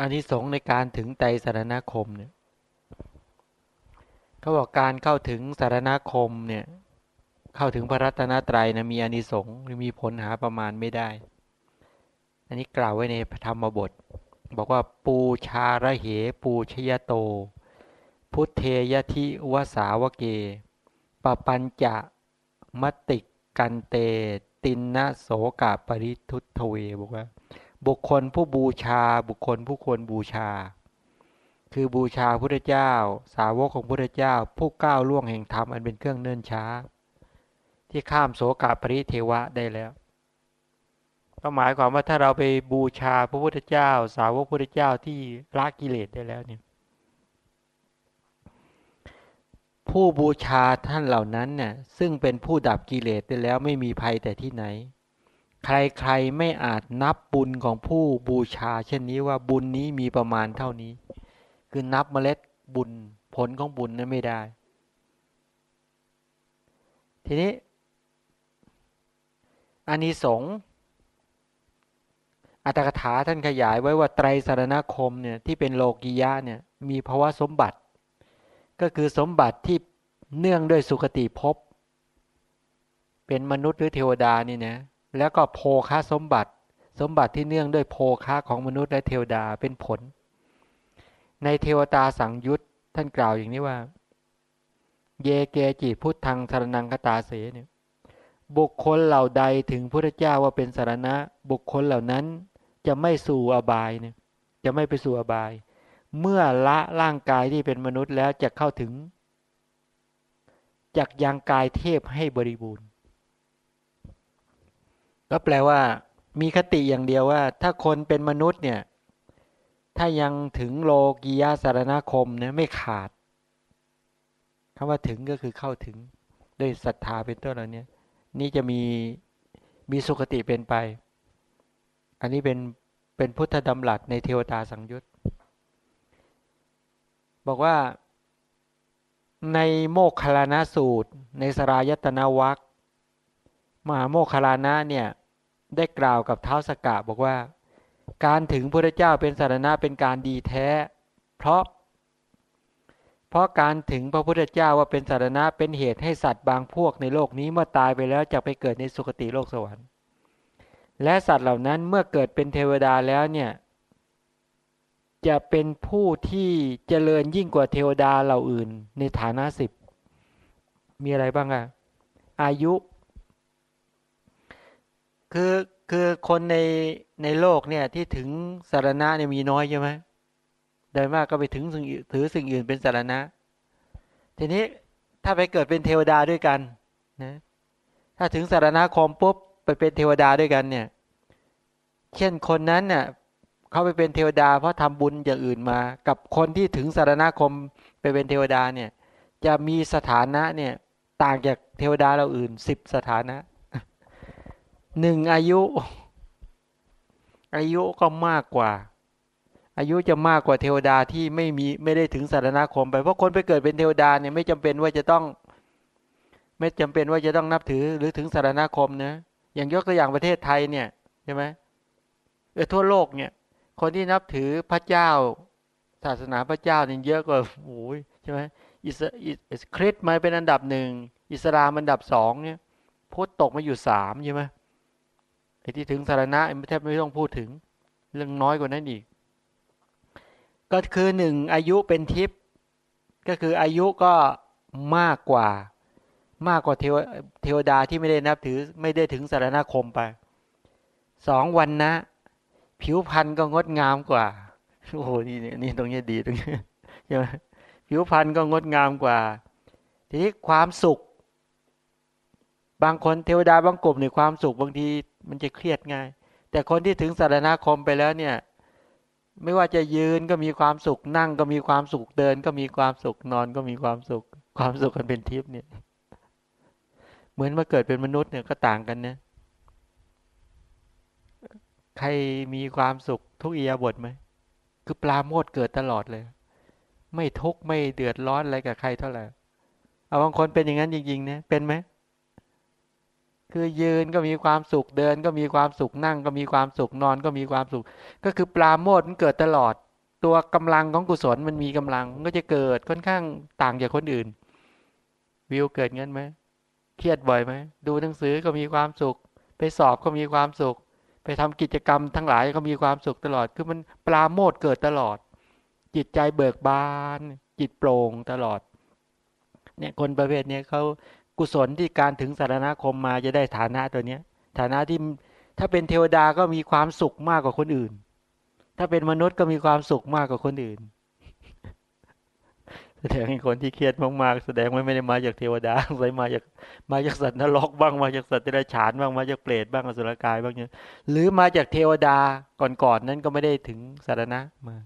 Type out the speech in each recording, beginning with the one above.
อานิสงส์ในการถึงไตรสรณคมน์เนี่ยเขาบอกการเข้าถึงสรณคมน์เนี่ย เข้าถึงพระรัตนตรัยนะมีอานิสงส์หรือมีผลหาประมาณไม่ได้ อันนี้กล่าวไว้ในธรรมบท บอกว่าปูชาระเหปูชะยะโต พุทเธ ยะทิวะ สาวะเก ปะปัญจะสะมะติกกันเต ติณณะโสกาปริทุตเวบอกว่า บุคคลผู้บูชา บุคคลผู้ควรบูชา คือบูชาพระเจ้า สาวกของพระเจ้า ผู้ก้าวล่วงแห่งธรรมอันเป็นเครื่องเนิ่นช้า ที่ข้ามโสกาปริเทวะได้แล้วก็หมายความว่าถ้าเราไปบูชาพระพุทธเจ้า สาวกพระพุทธเจ้าที่ละกิเลสได้แล้วเนี่ยผู้บูชาท่านเหล่านั้นเนี่ยซึ่งเป็นผู้ดับกิเลสได้แล้วไม่มีภัยแต่ที่ไหน ใครๆไม่อาจนับบุญของผู้บูชา เช่นนี้ว่าบุญนี้มีประมาณเท่านี้ คือนับเมล็ดบุญผลของบุญนั้นไม่ได้ ทีนี้อานิสงส์อัตถกถาท่านขยายไว้ว่าไตรสารณคมเนี่ยที่เป็นโลกียะเนี่ยมีภาวะสมบัติ ก็คือสมบัติที่เนื่องด้วยสุคติภพเป็นมนุษย์หรือเทวดานี่นะ แล้วก็โภคาสมบัติ สมบัติที่เนื่องด้วยโภคาของมนุษย์และเทวดาเป็นผล ในเทวตาสังยุตท่านกล่าวอย่างนี้ว่า เยเกจิพุทธังสารนังคตาเสเนี่ยบุคคลเหล่าใดถึงพระเจ้าว่าเป็นสารณะ บุคคลเหล่านั้นจะไม่สู่อบายเนี่ยจะไม่ไปสู่อบาย เมื่อละร่างกายที่เป็นมนุษย์แล้วจะเข้าถึงจักยังกายเทพให้บริบูรณ์ ก็แปลว่า มีคติอย่างเดียวว่า ถ้าคนเป็นมนุษย์เนี่ย ถ้ายังถึงโลกียาสารณคมเนี่ยไม่ขาดคำว่าถึงก็คือเข้าถึงด้วยศรัทธาเป็นต้นเหล่านี้นี่จะมีมีสุขติเป็นไป อันนี้เป็นเป็นพุทธดำรัสในเทวตาสังยุตบอกว่าในโมกขลานะสูตร ในสรายตนาวัคมหาโมกขลานะเนี่ย ได้กล่าวกับเท้าสกะบอกว่า การถึงพระเจ้าเป็นสารณะเป็นการดีแท้ เพราะ เพราะการถึงพระพุทธเจ้าว่าเป็นสารณะเป็นเหตุให้สัตว์บางพวกในโลกนี้เมื่อตายไปแล้วจะไปเกิดในสุคติโลกสวรรค์ และสัตว์เหล่านั้นเมื่อเกิดเป็นเทวดาแล้วเนี่ยจะเป็นผู้ที่เจริญยิ่งกว่าเทวดาเหล่าอื่นในฐานะสิบมีอะไรบ้างอะอายุ คือคือคนในในโลกเนี่ยที่ถึงสารณะเนี่ยมีน้อยใช่ไหมโดยมากก็ไปถึงสิ่งถือสิ่งอื่นเป็นสารณะ ทีนี้ถ้าไปเกิดเป็นเทวดาด้วยกันนะถ้าถึงสารณะคมปุ๊บไปเป็นเทวดาด้วยกันเนี่ย เช่นคนนั้นเนี่ยเขาไปเป็นเทวดา เพราะทำบุญอย่างอื่นมา กับคนที่ถึงสารณคมไปเป็นเทวดาเนี่ย จะมีสถานะเนี่ยต่างจากเทวดาเราอื่นสิบสถานะ หนึ่งอายุ อายุก็มากกว่า อายุจะมากกว่าเทวดาที่ไม่มีไม่ได้ถึงสารณคมไปเพราะคนไปเกิดเป็นเทวดาเนี่ยไม่จำเป็นว่าจะต้อง ไม่จำเป็นว่าจะต้องนับถือหรือถึงสารณคมนะอย่างยกตัวอย่างประเทศไทยเนี่ยใช่ไหมเออทั่วโลกเนี่ย คนที่นับถือพระเจ้า ศาสนาพระเจ้านี่เยอะกว่าโอ้ยใช่ไหมอิสอิสคริสต์มาเป็นอันดับหนึ่งอิสลามอันดับสองเนี่ยพุทธตกมาอยู่สามใช่ไหม ไอ้ที่ถึงสารณะแทบไม่ต้องพูดถึง เรื่องน้อยกว่านั้นอีก ก็คือหนึ่งอายุเป็นทิพย์ก็คืออายุก็มากกว่า มากกว่าเทวเทวดาที่ไม่ได้นับถือไม่ได้ถึงสารณคมไปสองวันนะ ผิวพรรณก็งดงามกว่าโอ้โหนี่นี่ตรงนี้ดีตรงนี้ใช่ไหมผิวพรรณก็งดงามกว่า ทีนี้ความสุข บางคนเทวดาบางกลุ่มในความสุขบางที มันจะเครียดง่าย แต่คนที่ถึงสารณคมไปแล้วเนี่ย ไม่ว่าจะยืนก็มีความสุขนั่งก็มีความสุขเดิน ก็มีความสุขนอนก็มีความสุข ความสุขกันเป็นทิพย์เนี่ย เหมือนมาเกิดเป็นมนุษย์เนี่ยก็ต่างกันนะใครมีความสุขทุกอียาบทไหมคือปลาโมดเกิดตลอดเลย ไม่ทุกข์ไม่เดือดร้อนอะไรกับใครเท่าไหร่เอาบางคนเป็นอย่างนั้นจริงๆเนี่ยเป็นไหม คือยืนก็มีความสุขเดิน ก็มีความสุขนั่ง ก็มีความสุขนอนก็มีความสุข ก็คือปลาโมดมันเกิดตลอด ตัวกำลังของกุศลมันมีกำลังก็จะเกิดค่อนข้างต่างจากคนอื่น วิวเกิดเงินไหมเครียดบ่อยไหมดูหนังสือก็มีความสุข ไปสอบก็มีความสุข ไปทำกิจกรรมทั้งหลายก็มีความสุขตลอด คือมันปลาโมดเกิดตลอด จิตใจเบิกบาน จิตโปร่งตลอดเนี่ยคนประเภทนี้เขา กุศลที่การถึงสารณคมมาจะได้ฐานะตัวเนี้ย ฐานะที่ถ้าเป็นเทวดาก็มีความสุขมากกว่าคนอื่น ถ้าเป็นมนุษย์ก็มีความสุขมากกว่าคนอื่น แสดงให้คนที่เครียดมากๆแสดงว่าไม่ได้มาจากเทวดาใส่มาจากมาจากสัตว์นรกบ้างมาจากสัตว์เดรัจฉานบ้างมาจากเปรตบ้างอสุรกายบ้างเนี่ยหรือมาจากเทวดาก่อนๆนนั้นก็ไม่ได้ถึงสารณะมา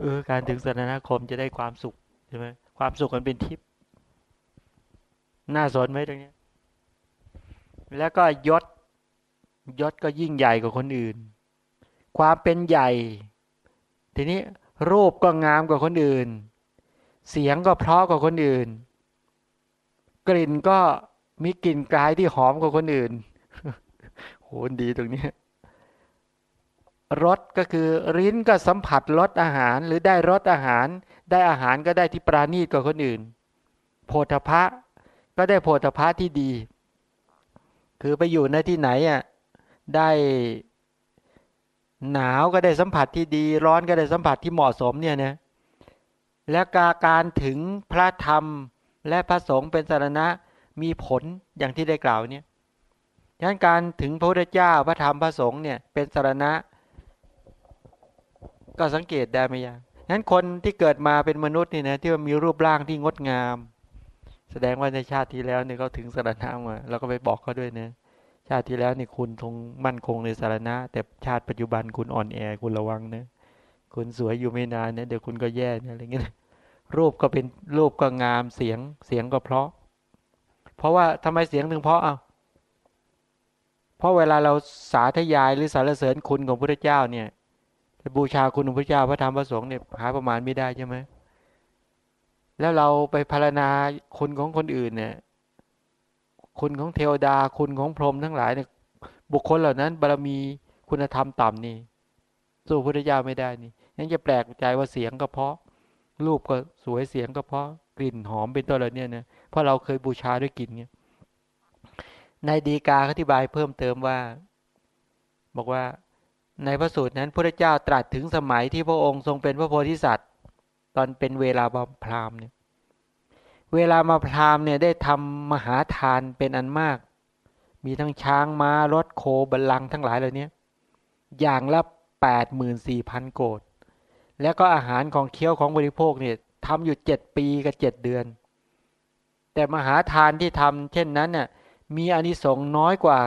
เออการถึงสารณคมจะได้ความสุขใช่ไหมความสุขมันเป็นทิพย์ น่าสนไหมตรงนี้ แล้วก็ยศ ยศก็ยิ่งใหญ่กว่าคนอื่น ความเป็นใหญ่ ทีนี้รูปก็งามกว่าคนอื่น เสียงก็เพราะกว่าคนอื่น กลิ่นก็มีกลิ่นกายที่หอมกว่าคนอื่นโหดีตรงนี้รสก็คือริ้นก็สัมผัสรสอาหารหรือได้รสอาหาร ได้อาหารก็ได้ที่ปราณีตกว่าคนอื่น โพธพะ ก็ได้โพธพะที่ดี คือไปอยู่ในที่ไหนอะได้หนาวก็ได้สัมผัสที่ดี ร้อนก็ได้สัมผัสที่เหมาะสมเนี่ยนะและการการถึงพระธรรมและพระสงฆ์เป็นสารณะมีผลอย่างที่ได้กล่าวเนี่ยดังนั้นการถึงพระพุทธเจ้าพระธรรมพระสงฆ์เนี่ยเป็นสารณะ ก็สังเกตได้ไหมยังนั้นคนที่เกิดมาเป็นมนุษย์นี่นะที่มันมีรูปร่างที่งดงาม แสดงว่าในชาติที่แล้วเนี่ยเขาถึงสารณะมาเราก็ไปบอกเขาด้วยนะชาติที่แล้วนี่คุณทงมั่นคงในสารณะ แต่ชาติปัจจุบันคุณอ่อนแอคุณระวังนะคุณสวยอยู่ไม่นานเนะเดี๋ยวคุณก็แย่เนะอะไรเงี้ยรูปก็เป็นรูปก็งามเสียงเสียงก็เพราะ เพราะว่าทำไมเสียงถึงเพราะอะเพราะเวลาเราสาธยายหรือสารเสริญคุณของพระเจ้าเนี่ยบูชาคุณของพระเจ้าพระธรรมพระสงฆ์เนี่ยหาประมาณไม่ได้ใช่ไหม แล้วเราไปพารณาคุณของคนอื่นเนี่ย คุณของเทวดา คุณของพรหมทั้งหลายเนี่ย บุคคลเหล่านั้น บารมีคุณธรรมต่ำนี่ สู้พระเจ้าไม่ได้นี่ยังจะแปลกใจว่าเสียงก็เพราะ รูปก็สวยเสียงก็เพราะ กลิ่นหอมเป็นต้นอะไรเนี่ยนะเพราะเราเคยบูชาด้วยกลิ่นเนี่ยในดีกาอธิบายเพิ่มเติมว่า บอกว่าในพระสูตรนั้นพระเจ้าตรัสถึงสมัยที่พระองค์ทรงเป็นพระโพธิสัตว์ ตอนเป็นเวลาบำพรามเนี่ยเวลามาพรามเนี่ยได้ทำมหาทานเป็นอันมาก มีทั้งช้างม้ารถโคบัลลังทั้งหลายเหล่านี้อย่างละแปดหมื่นสี่พันโกดแล้วก็อาหารของเคี้ยวของบริโภคเนี่ยทำอยู่เจ็ดปีกับเจ็ดเดือน แต่มหาทานที่ทำเช่นนั้นเนี่ยมีอานิสงส์น้อยกว่า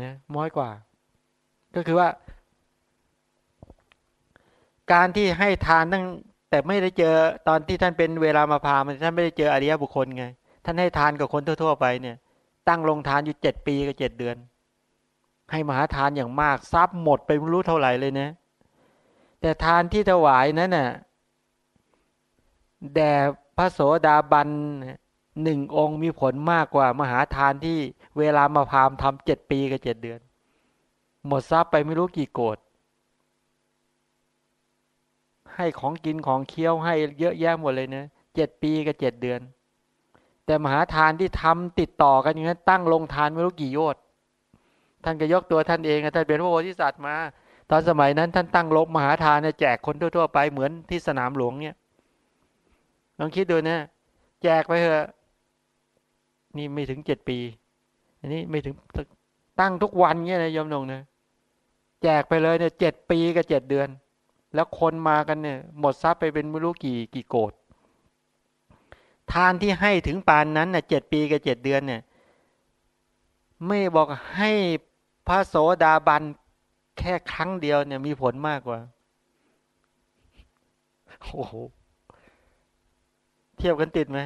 นะน้อยกว่า ก็คือว่า การที่ให้ทานตั้งแต่ไม่ได้เจอตอนที่ท่านเป็นเวลามาพามันท่านไม่ได้เจออริยบุคคลไง ท่านให้ทานกับคนทั่ว ๆ ไปเนี่ย ตั้งลงทานอยู่เจ็ดปีกับเจ็ดเดือน ให้มหาทานอย่างมากทรัพย์หมดไปไม่รู้เท่าไหร่เลยนะ แต่ทานที่ถวายนั้นน่ะแด่พระโสดาบันหนึ่งองค์มีผลมากกว่ามหาทานที่เวลามาพามทำเจ็ดปีกับเจ็ดเดือน หมดทรัพย์ไปไม่รู้กี่โกด ให้ของกินของเคี้ยวให้เยอะแยะหมดเลยนะเจ็ดปีกับเจ็ดเดือน แต่มหาทานที่ทำติดต่อกันอย่างนั้นตั้งลงทานไม่รู้กี่โยชน์ท่านก็ยกตัวท่านเองท่านเป็นพระโพธิสัตว์มา ตอนสมัยนั้นท่านตั้งลบมหาทานเนี่ยแจกคนทั่วๆไปเหมือนที่สนามหลวงเนี่ยลองคิดดูนะแจกไปเถอะนี่ไม่ถึงเจ็ดปี อันนี้ไม่ถึงตั้งทุกวันเนี่ยนะยมนงนะแจกไปเลยเนี่ยเจ็ดปีกับเจ็ดเดือน แล้วคนมากันเนี่ย หมดทรัพย์ไปเป็นไม่รู้กี่กี่โกดทานที่ให้ถึงปานนั้นเน่ยเจ็ดปีกับเจ็ดเดือนเนี่ย ไม่บอกให้พระโสดาบันแค่ครั้งเดียวเนี่ยมีผลมากกว่าโอ้โหเทียบกันติดไหม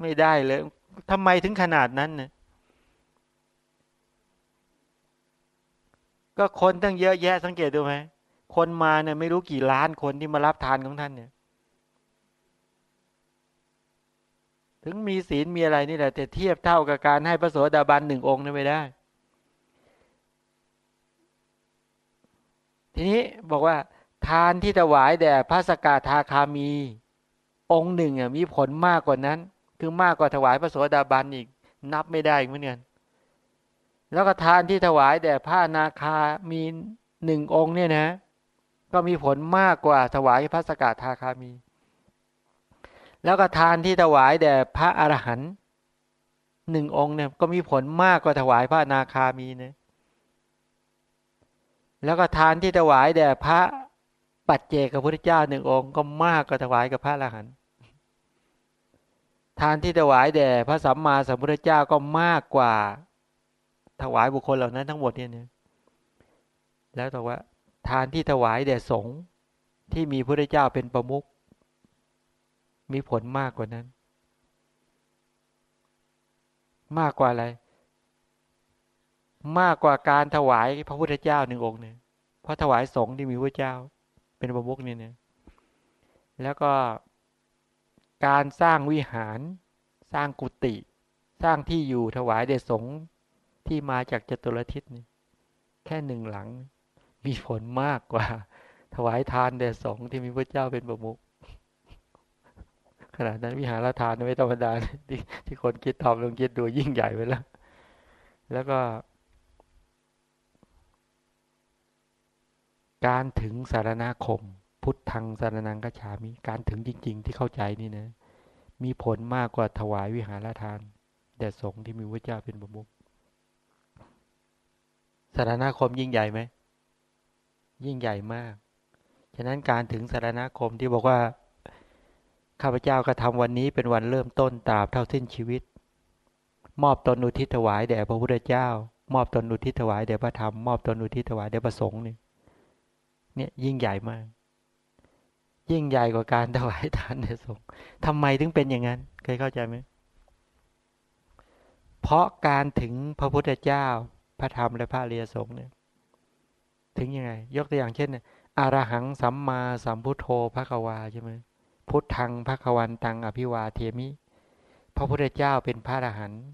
ไม่ได้เลยทำไมถึงขนาดนั้นเนี่ยก็คนตั้งเยอะแยะสังเกตดูไหม คนมาเนี่ยไม่รู้กี่ล้านคนที่มารับทานของท่านเนี่ย ถึงมีศีลมีอะไรนี่แหละแต่เทียบเท่ากับการให้พระโสดาบันหนึ่งองค์นี่ไม่ได้ ทีนี้บอกว่า ทานที่ถวายแด่พระสกาทาคามี องค์หนึ่งมีผลมากกว่านั้น คือมากกว่าถวายพระโสดาบันอีก นับไม่ได้เหมือนกันแล้วก็ทานที่ถวายแด่พระนาคามีหนึ่งองค์เนี่ยนะ ก็มีผลมากกว่าถวายพระสกทาคามี แล้วก็ทานที่ถวายแด่พระอรหันต์หนึ่งองค์เนี่ยก็มีผลมากกว่าถวายพระนาคามีนะแล้วก็ทานที่ถวายแด่พระปัจเจกพระพุทธเจ้าหนึ่งองค์ ก็มากกว่าถวายกับพระอรหันต์ทานที่ถวายแด่พระสัมมาสัมพุทธเจ้าก็มากกว่าถวายบุคคลเหล่านั้นทั้งหมดเนี่ยแล้วต่อว่า ทานที่ถวายแด่สงฆ์ที่มีพระเจ้าเป็นประมุขมีผลมากกว่านั้น มากกว่าอะไร มากกว่าการถวายพระพุทธเจ้าหนึ่งองค์เนี่ยเพราะถวายสงฆ์ที่มีพระเจ้า เป็นประมุขนี่เนี่ยแล้วก็การสร้างวิหาร สร้างกุฏิสร้างที่อยู่ถวายเดชสงฆ์ที่มาจากจตุรทิศนี่แค่หนึ่งหลัง มีผลมากกว่า ถวายทานเดชสงฆ์ที่มีพระเจ้าเป็นประมุขขนาดนั้นวิหารทานไม่ธรรมดาที่ที่คนคิดทำลองคิดดูยิ่งใหญ่ไปแล้ว แล้วก็ การถึงสารณคม พุทธังสารนังกฉามิ การถึงจริง ๆ ที่เข้าใจนี่นะ มีผลมากกว่าถวายวิหารทานแด่สงฆ์ที่มีพระเจ้าเป็นบุมุกสารณคมยิ่งใหญ่ไหม ยิ่งใหญ่มาก ฉะนั้นการถึงสารณคมที่บอกว่า ข้าพเจ้ากระทำวันนี้เป็นวันเริ่มต้นตราบเท่าสิ้นชีวิต มอบตนอุทิศถวายแด่พระพุทธเจ้า มอบตนอุทิศถวายแด่พระธรรม มอบตนอุทิศถวายแด่พระสงฆ์นี่เนี่ยยิ่งใหญ่มาก ยิ่งใหญ่กว่าการถวายทานในสงฆ์ทำไมถึงเป็นอย่างนั้น เคยเข้าใจไหมเพราะการถึงพระพุทธเจ้า พระธรรมและพระเรียสงฆ์เนี่ย ถึงยังไง ยกตัวอย่างเช่นอารหังสัมมาสัมพุทโธพระกวาใช่ไหมพุทธังพระควันตังอภิวาเทมิ พระพุทธเจ้าเป็นพระอรหันต์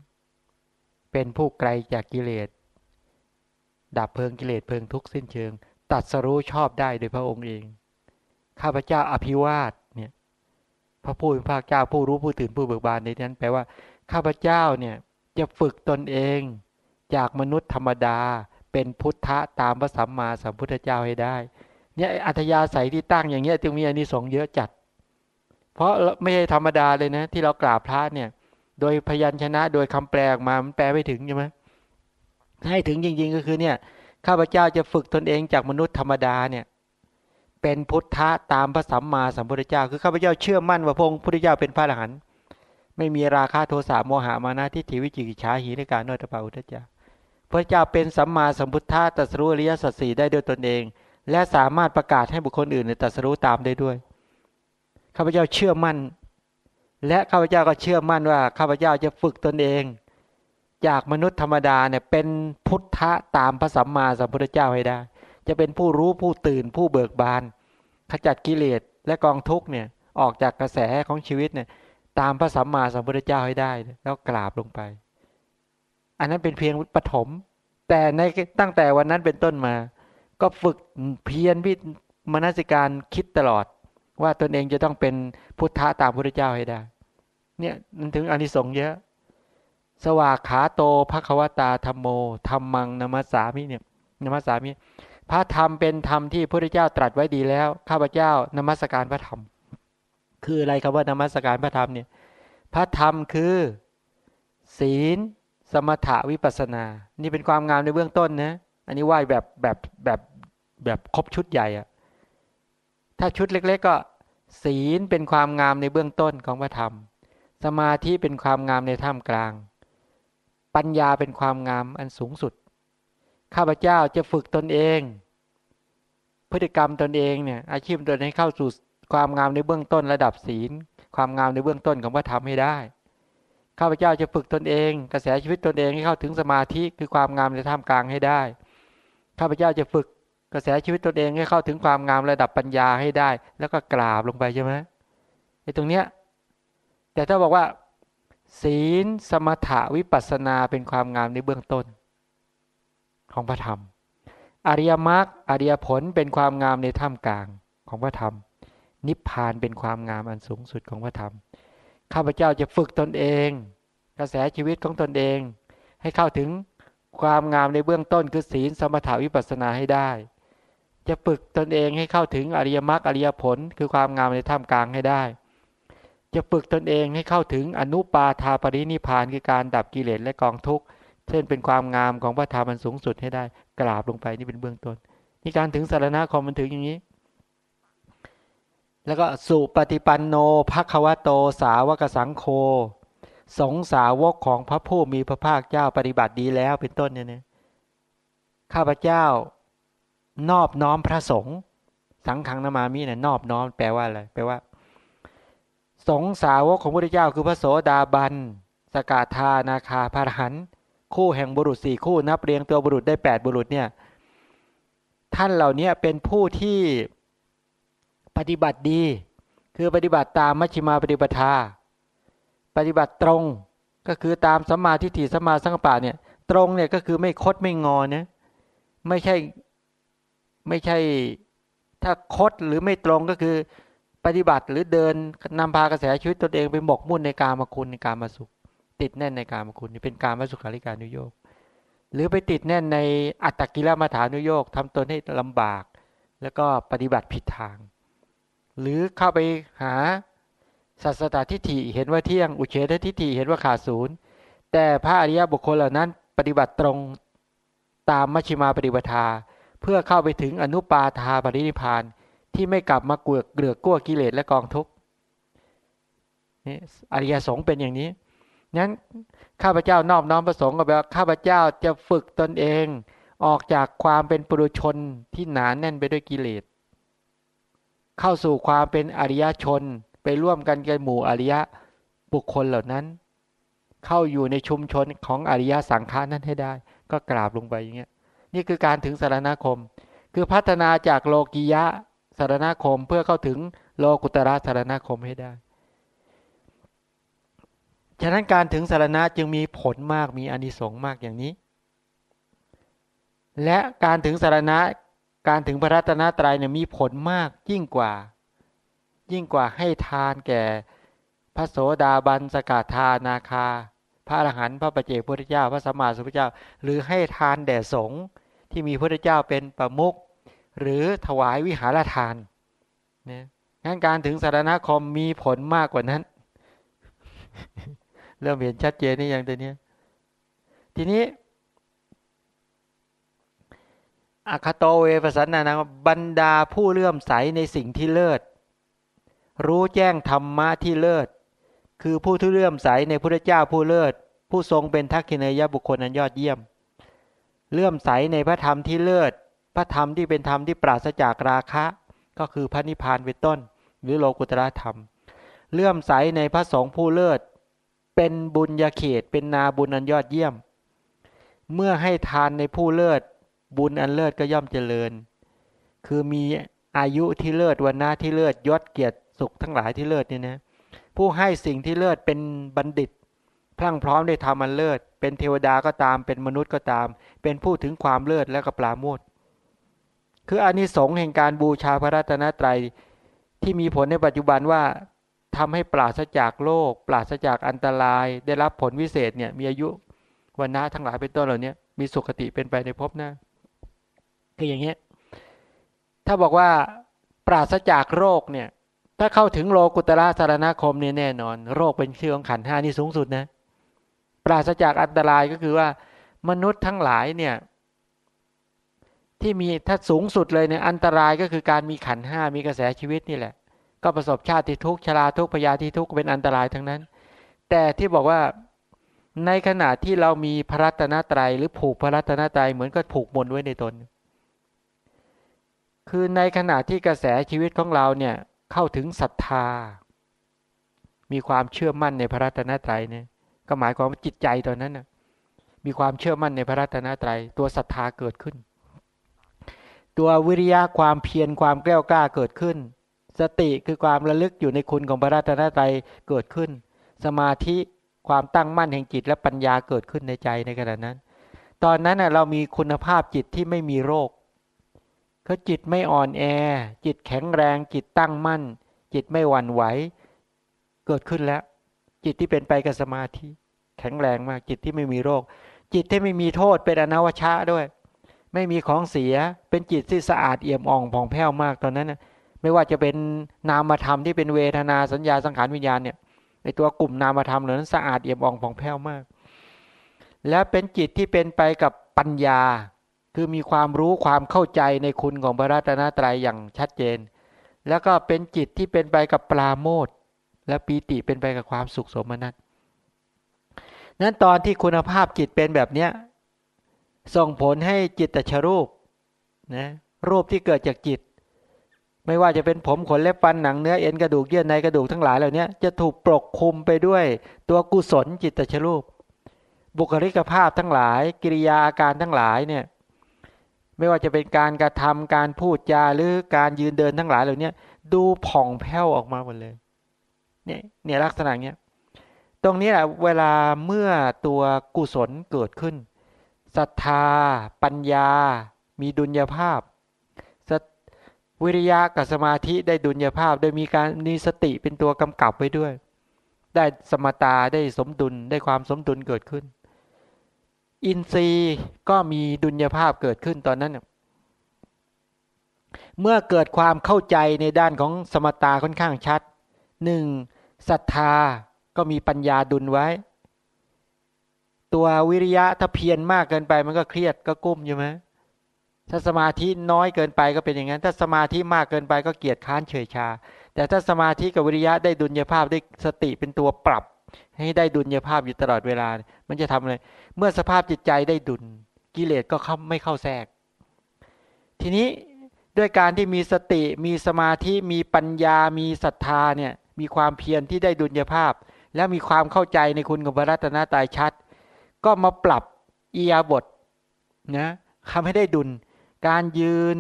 เป็นผู้ไกลจากกิเลสดับเพลิงกิเลสเพลิงทุกข์สิ้นเชิง ตัดสรู้ชอบได้โดยพระองค์เอง ข้าพเจ้าอภิวาทเนี่ยพระผู้เป็นพระเจ้าผู้รู้ผู้ตื่นผู้เบิกบานในนั้นแปลว่า ข้าพเจ้าเนี่ยจะฝึกตนเอง จากมนุษย์ธรรมดา เป็นพุทธะตามพระสัมมาสัมพุทธเจ้าให้ได้เนี่ยอัธยาศัยที่ตั้งอย่างเงี้ยจึงมีอันนี้สงเยอะจัด เพราะไม่ใช่ธรรมดาเลยนะ ที่เรากราบพระเนี่ย โดยพยัญชนะโดยคำแปลออกมามันแปลไม่ถึงใช่ไหมให้ถึงจริง ๆ ก็คือเนี่ยข้าพเจ้าจะฝึกตนเองจากมนุษย์ธรรมดาเนี่ย เป็นพุทธะตามพระสัมมาสัมพุทธเจ้า คือข้าพเจ้าเชื่อมั่นว่าพระองค์พุทธเจ้าเป็นพระอรหันต์ไม่มีราคะโทสะโมหะมานะทิฏฐิวิจิกิจฉาหีในการนอตปาพุทธเจ้า พระเจ้าเป็นสัมมาสัมพุทธะตรัสรู้อริยสัจสี่ได้ด้วยตนเอง และสามารถประกาศให้บุคคลอื่นตรัสรู้ตามได้ด้วยข้าพเจ้าเชื่อมั่น และข้าพเจ้าก็เชื่อมั่นว่าข้าพเจ้าจะฝึกตนเอง จากมนุษย์ธรรมดาเนี่ยเป็นพุทธะตามพระสัมมาสัมพุทธเจ้าให้ได้ จะเป็นผู้รู้ผู้ตื่นผู้เบิกบาน ขจัดกิเลสและกองทุกเนี่ยออกจากกระแสของชีวิตเนี่ยตามพระสัมมาสัมพุทธเจ้าให้ได้ แล้วกราบลงไป อันนั้นเป็นเพียงปฐมแต่ในตั้งแต่วันนั้นเป็นต้นมา ก็ฝึกเพียรพิมนสิการคิดตลอด ว่าตนเองจะต้องเป็นพุทธะตามพระเจ้าให้ได้ เนี่ยมันถึงอนิสงส์เยอะ สวากขาโตภควตาธรรมโมธรรมังนมัสสามิเนี่ยนมัสสามิพระธรรมเป็นธรรมที่พระเจ้าตรัสไว้ดีแล้วข้าพเจ้านมัสการพระธรรม คืออะไรคำว่านมัสการพระธรรมเนี่ยพระธรรมคือ ศีล สมถะวิปัสนา นี่เป็นความงามในเบื้องต้นนะ อันนี้ไหว้แบบแบบแบบแบบครบชุดใหญ่อะถ้าชุดเล็ก ๆ ก็ ศีลเป็นความงามในเบื้องต้นของพระธรรม สมาธิเป็นความงามในท่ามกลาง ปัญญาเป็นความงามอันสูงสุด ข้าพเจ้าจะฝึกตนเอง พฤติกรรมตนเองเนี่ยอาชีพตนให้เข้าสู่ความงามในเบื้องต้นระดับศีล ความงามในเบื้องต้นของพระธรรมให้ได้ ข้าพเจ้าจะฝึกตนเอง กระแสชีวิตตนเองให้เข้าถึงสมาธิคือความงามในท่ามกลางให้ได้ ข้าพเจ้าจะฝึกกระแสชีวิตตนเองให้เข้าถึงความงามระดับปัญญาให้ได้ แล้วก็กราบลงไปใช่ไหมไอ้ตรงเนี้ยแต่ถ้าบอกว่า ศีลสมถะวิปัสนาเป็นความงามในเบื้องต้น ของพระธรรม อริยมรรคอริยผลเป็นความงามในท่ามกลางของพระธรรม นิพพานเป็นความงามอันสูงสุดของพระธรรม ข้าพเจ้าจะฝึกตนเอง กระแสชีวิตของตนเอง ให้เข้าถึงความงามในเบื้องต้นคือศีลสมถาวิปัสสนาให้ได้ จะฝึกตนเองให้เข้าถึงอริยมรรคอริยผล คือความงามในท่ามกลางให้ได้ จะฝึกตนเองให้เข้าถึงอนุปาทาปรินิพานคือการดับกิเลสและกองทุกข์เช่นเป็นความงามของพระธรรมมันสูงสุดให้ได้กราบลงไปนี่เป็นเบื้องต้นนี่การถึงสารณคมมันถึงอย่างนี้ แล้วก็สุปฏิปันโนภควโตสาวกสังโฆสงสาวกของพระผู้มีพระภาคเจ้าปฏิบัติดีแล้วเป็นต้นเนี่ยนะข้าพเจ้านอบน้อมพระสงฆ์สังขังนามามีเนี่ยนอบน้อมแปลว่าอะไรแปลว่า สงสาวกของพระพุทธเจ้าคือพระโสดาบัน สกาธานาคาพระหันคู่แห่งบุรุษสี่คู่นับเรียงตัวบุรุษได้แปดบุรุษเนี่ยท่านเหล่านี้เป็นผู้ที่ ปฏิบัติดี คือปฏิบัติตามมัชฌิมาปฏิปทา ปฏิบัติตรงก็คือตามสัมมาทิฏฐิสัมมาสังกัปปะเนี่ย ตรงเนี่ยก็คือไม่คดไม่งอนะไม่ใช่ไม่ใช่ถ้าคดหรือไม่ตรงก็คือปฏิบัติหรือเดินนำพากระแสชีวิตตนเองไปหมกมุ่นในการมาคุณในการมาสุข ติดแน่นในการมาคุณนี่เป็นการมาสุขาริการนุโยกหรือไปติดแน่นในอัตตกิลมาฐานุโยกทำตนให้ลำบาก แล้วก็ปฏิบัติผิดทาง หรือเข้าไปหาสัสตตทิฏฐิเห็นว่าเที่ยง อุเฉททิฏฐิเห็นว่าขาดศูนย์แต่พระอริยบุคคลเหล่านั้น ปฏิบัติตรงตามมัชฌิมาปฏิปทา เพื่อเข้าไปถึงอนุปาทาปรินิพานที่ไม่กลับมาเกลือกเกลือกกั้วกิเลสและกองทุกข์นี่อริยสงฆ์เป็นอย่างนี้นั้นข้าพเจ้านอบน้อมประสงค์กับว่าข้าพเจ้าจะฝึกตนเอง ออกจากความเป็นปุถุชนที่หนานแน่นไปด้วยกิเลส เข้าสู่ความเป็นอริยชนไปร่วมกันกับหมู่อริยะบุคคลเหล่านั้น เข้าอยู่ในชุมชนของอริยสังฆานั้นให้ได้ ก็กราบลงไปอย่างเงี้ยนี่คือการถึงสารณคม คือพัฒนาจากโลกิยะสารณคมเพื่อเข้าถึงโลกุตระสารณคมให้ได้ฉะนั้นการถึงสารณะจึงมีผลมากมีอนิสงส์มากอย่างนี้ และการถึงสารณะ การถึงพระรัตนตรัยเนี่ยมีผลมากยิ่งกว่า ยิ่งกว่าให้ทานแก่พระโสดาบันสกาธานาคา พระอรหันต์พระปเจกพุทธเจ้า พระสัมมาสัมพุทธเจ้า หรือให้ทานแด่สงฆ์ที่มีพระเจ้าเป็นประมุขหรือถวายวิหารทานนะงั้นการถึงสารณคมมีผลมากกว่านั้น เริ่มเห็นชัดเจนนี่อย่างตัวนี้ทีนี้ อคโตเวปสันนานังบรรดาผู้เลื่อมใสในสิ่งที่เลิศ รู้แจ้งธรรมะที่เลิศ คือผู้ที่เลื่อมใสในพระเจ้าผู้เลิศ ผู้ทรงเป็นทักษิณยบุคคลอันยอดเยี่ยม เลื่อมใสในพระธรรมที่เลิศ พระธรรมที่เป็นธรรมที่ปราศจากราคะ ก็คือพระนิพพานเป็นต้น หรือโลกุตระธรรม เลื่อมใสในพระสงฆ์ผู้เลิศ เป็นบุญญาเขตเป็นนาบุญอันยอดเยี่ยม เมื่อให้ทานในผู้เลิศ บุญอันเลิศก็ย่อมเจริญ คือมีอายุที่เลิศวันน้าที่เลิศยศเกียรติสุขทั้งหลายที่เลิศนี่นะผู้ให้สิ่งที่เลิศเป็นบัณฑิตพรั่งพร้อมได้ทำอันเลิศ เป็นเทวดาก็ตามเป็นมนุษย์ก็ตาม เป็นผู้ถึงความเลิศและก็ปราโมทคืออานิสงส์แห่งการบูชาพระรัตนตรัยที่มีผลในปัจจุบันว่าทำให้ปราศจากโรคปราศจากอันตราย ได้รับผลวิเศษเนี่ยมีอายุวันนะทั้งหลายเป็นต้นเหล่านี้มีสุขติเป็นไปในภพหน้า คืออย่างเงี้ยถ้าบอกว่าปราศจากโรคเนี่ย ถ้าเข้าถึงโลกุตระสารณคมเนี่ยแน่นอน โรคเป็นเชื่อของขันห้านี่สูงสุดนะ ปราศจากอันตรายก็คือว่ามนุษย์ทั้งหลายเนี่ย ที่มีถ้าสูงสุดเลยเนี่ยอันตรายก็คือการมีขันห้ามีกระแสชีวิตนี่แหละ ก็ประสบชาติทุกชราทุกพยาธิทุกเป็นอันตรายทั้งนั้น แต่ที่บอกว่าในขณะที่เรามีพระรัตนตรัยหรือผูกพระรัตนตรัยเหมือนกับผูกมนไว้ในตน คือในขณะที่กระแสชีวิตของเราเนี่ยเข้าถึงศรัทธา มีความเชื่อมั่นในพระรัตนตรัยเนี่ยก็หมายความว่าจิตใจตอนนั้นนะมีความเชื่อมั่นในพระรัตนตรัย ตัวศรัทธาเกิดขึ้น ตัววิริยะความเพียรความแกล้วกล้าเกิดขึ้น สติคือความระลึกอยู่ในคุณของพระราตนตรัยเกิดขึ้น สมาธิความตั้งมั่นแห่งจิตและปัญญาเกิดขึ้นในใจในขณะนั้น ตอนนั้นเรามีคุณภาพจิตที่ไม่มีโรค เขาจิตไม่อ่อนแอ จิตแข็งแรง จิตตั้งมั่น จิตไม่หวั่นไหว เกิดขึ้นแล้ว จิตที่เป็นไปกับสมาธิแข็งแรงมาก จิตที่ไม่มีโรค จิตที่ไม่มีโทษเป็นอนาวชะด้วย ไม่มีของเสียเป็นจิตที่สะอาดเอี่ยมอ่องผ่องแผ้วมากตอนนั้นนะไม่ว่าจะเป็นนามธรรมที่เป็นเวทนาสัญญาสังขารวิญญาณเนี่ยในตัวกลุ่มนามธรรมเหล่านั้นสะอาดเอี่ยมอ่องผ่องแผ้วมาก และเป็นจิตที่เป็นไปกับปัญญา คือมีความรู้ความเข้าใจในคุณของพระรัตนตรัยอย่างชัดเจน แล้วก็เป็นจิตที่เป็นไปกับปราโมทและปีติเป็นไปกับความสุขสมนัตนั้นตอนที่คุณภาพจิตเป็นแบบเนี้ยส่งผลให้จิตตชรูปนะรูปที่เกิดจากจิต ไม่ว่าจะเป็นผมขนเล็บฟันหนังเนื้อเอ็นกระดูกเยื่อในกระดูกทั้งหลายเหล่านี้จะถูกปกคลุมไปด้วยตัวกุศลจิตตชรูป บุคลิกภาพทั้งหลาย กิริยาอาการทั้งหลายเนี่ย ไม่ว่าจะเป็นการกระทำการพูดจาหรือการยืนเดินทั้งหลายเหล่านี้ดูผ่องแผ้วออกมาหมดเลยเนี่ยเนี่ยลักษณะเนี้ยตรงนี้แหละเวลาเมื่อตัวกุศลเกิดขึ้นศรัทธา ปัญญา มีดุลยภาพวิริยะกับสมาธิได้ดุลยภาพ โดยมีการมีสติเป็นตัวกำกับไว้ด้วย ได้สมตาได้สมดุลได้ความสมดุลเกิดขึ้น อินทรีย์ก็มีดุลยภาพเกิดขึ้นตอนนั้น เมื่อเกิดความเข้าใจในด้านของสมตาค่อนข้างชัดหนึ่งศรัทธาก็มีปัญญาดุลไว้ ตัววิริยะถ้าเพียรมากเกินไปมันก็เครียดก็กุ้มใช่ไหมถ้าสมาธิน้อยเกินไปก็เป็นอย่างนั้น ถ้าสมาธิมากเกินไปก็เกียจค้านเฉยชา แต่ถ้าสมาธิกับวิริยะได้ดุลยภาพได้สติเป็นตัวปรับ ให้ได้ดุลยภาพอยู่ตลอดเวลา มันจะทำอะไร เมื่อสภาพจิตใจได้ดุลกิเลสก็เข้าไม่เข้าแทรก ทีนี้ด้วยการที่มีสติ มีสมาธิ มีปัญญา มีศรัทธาเนี่ย มีความเพียรที่ได้ดุลยภาพ และมีความเข้าใจในคุณของพระรัตนตายชัด ก็มาปรับอียาบทนะทำให้ได้ดุล การยืน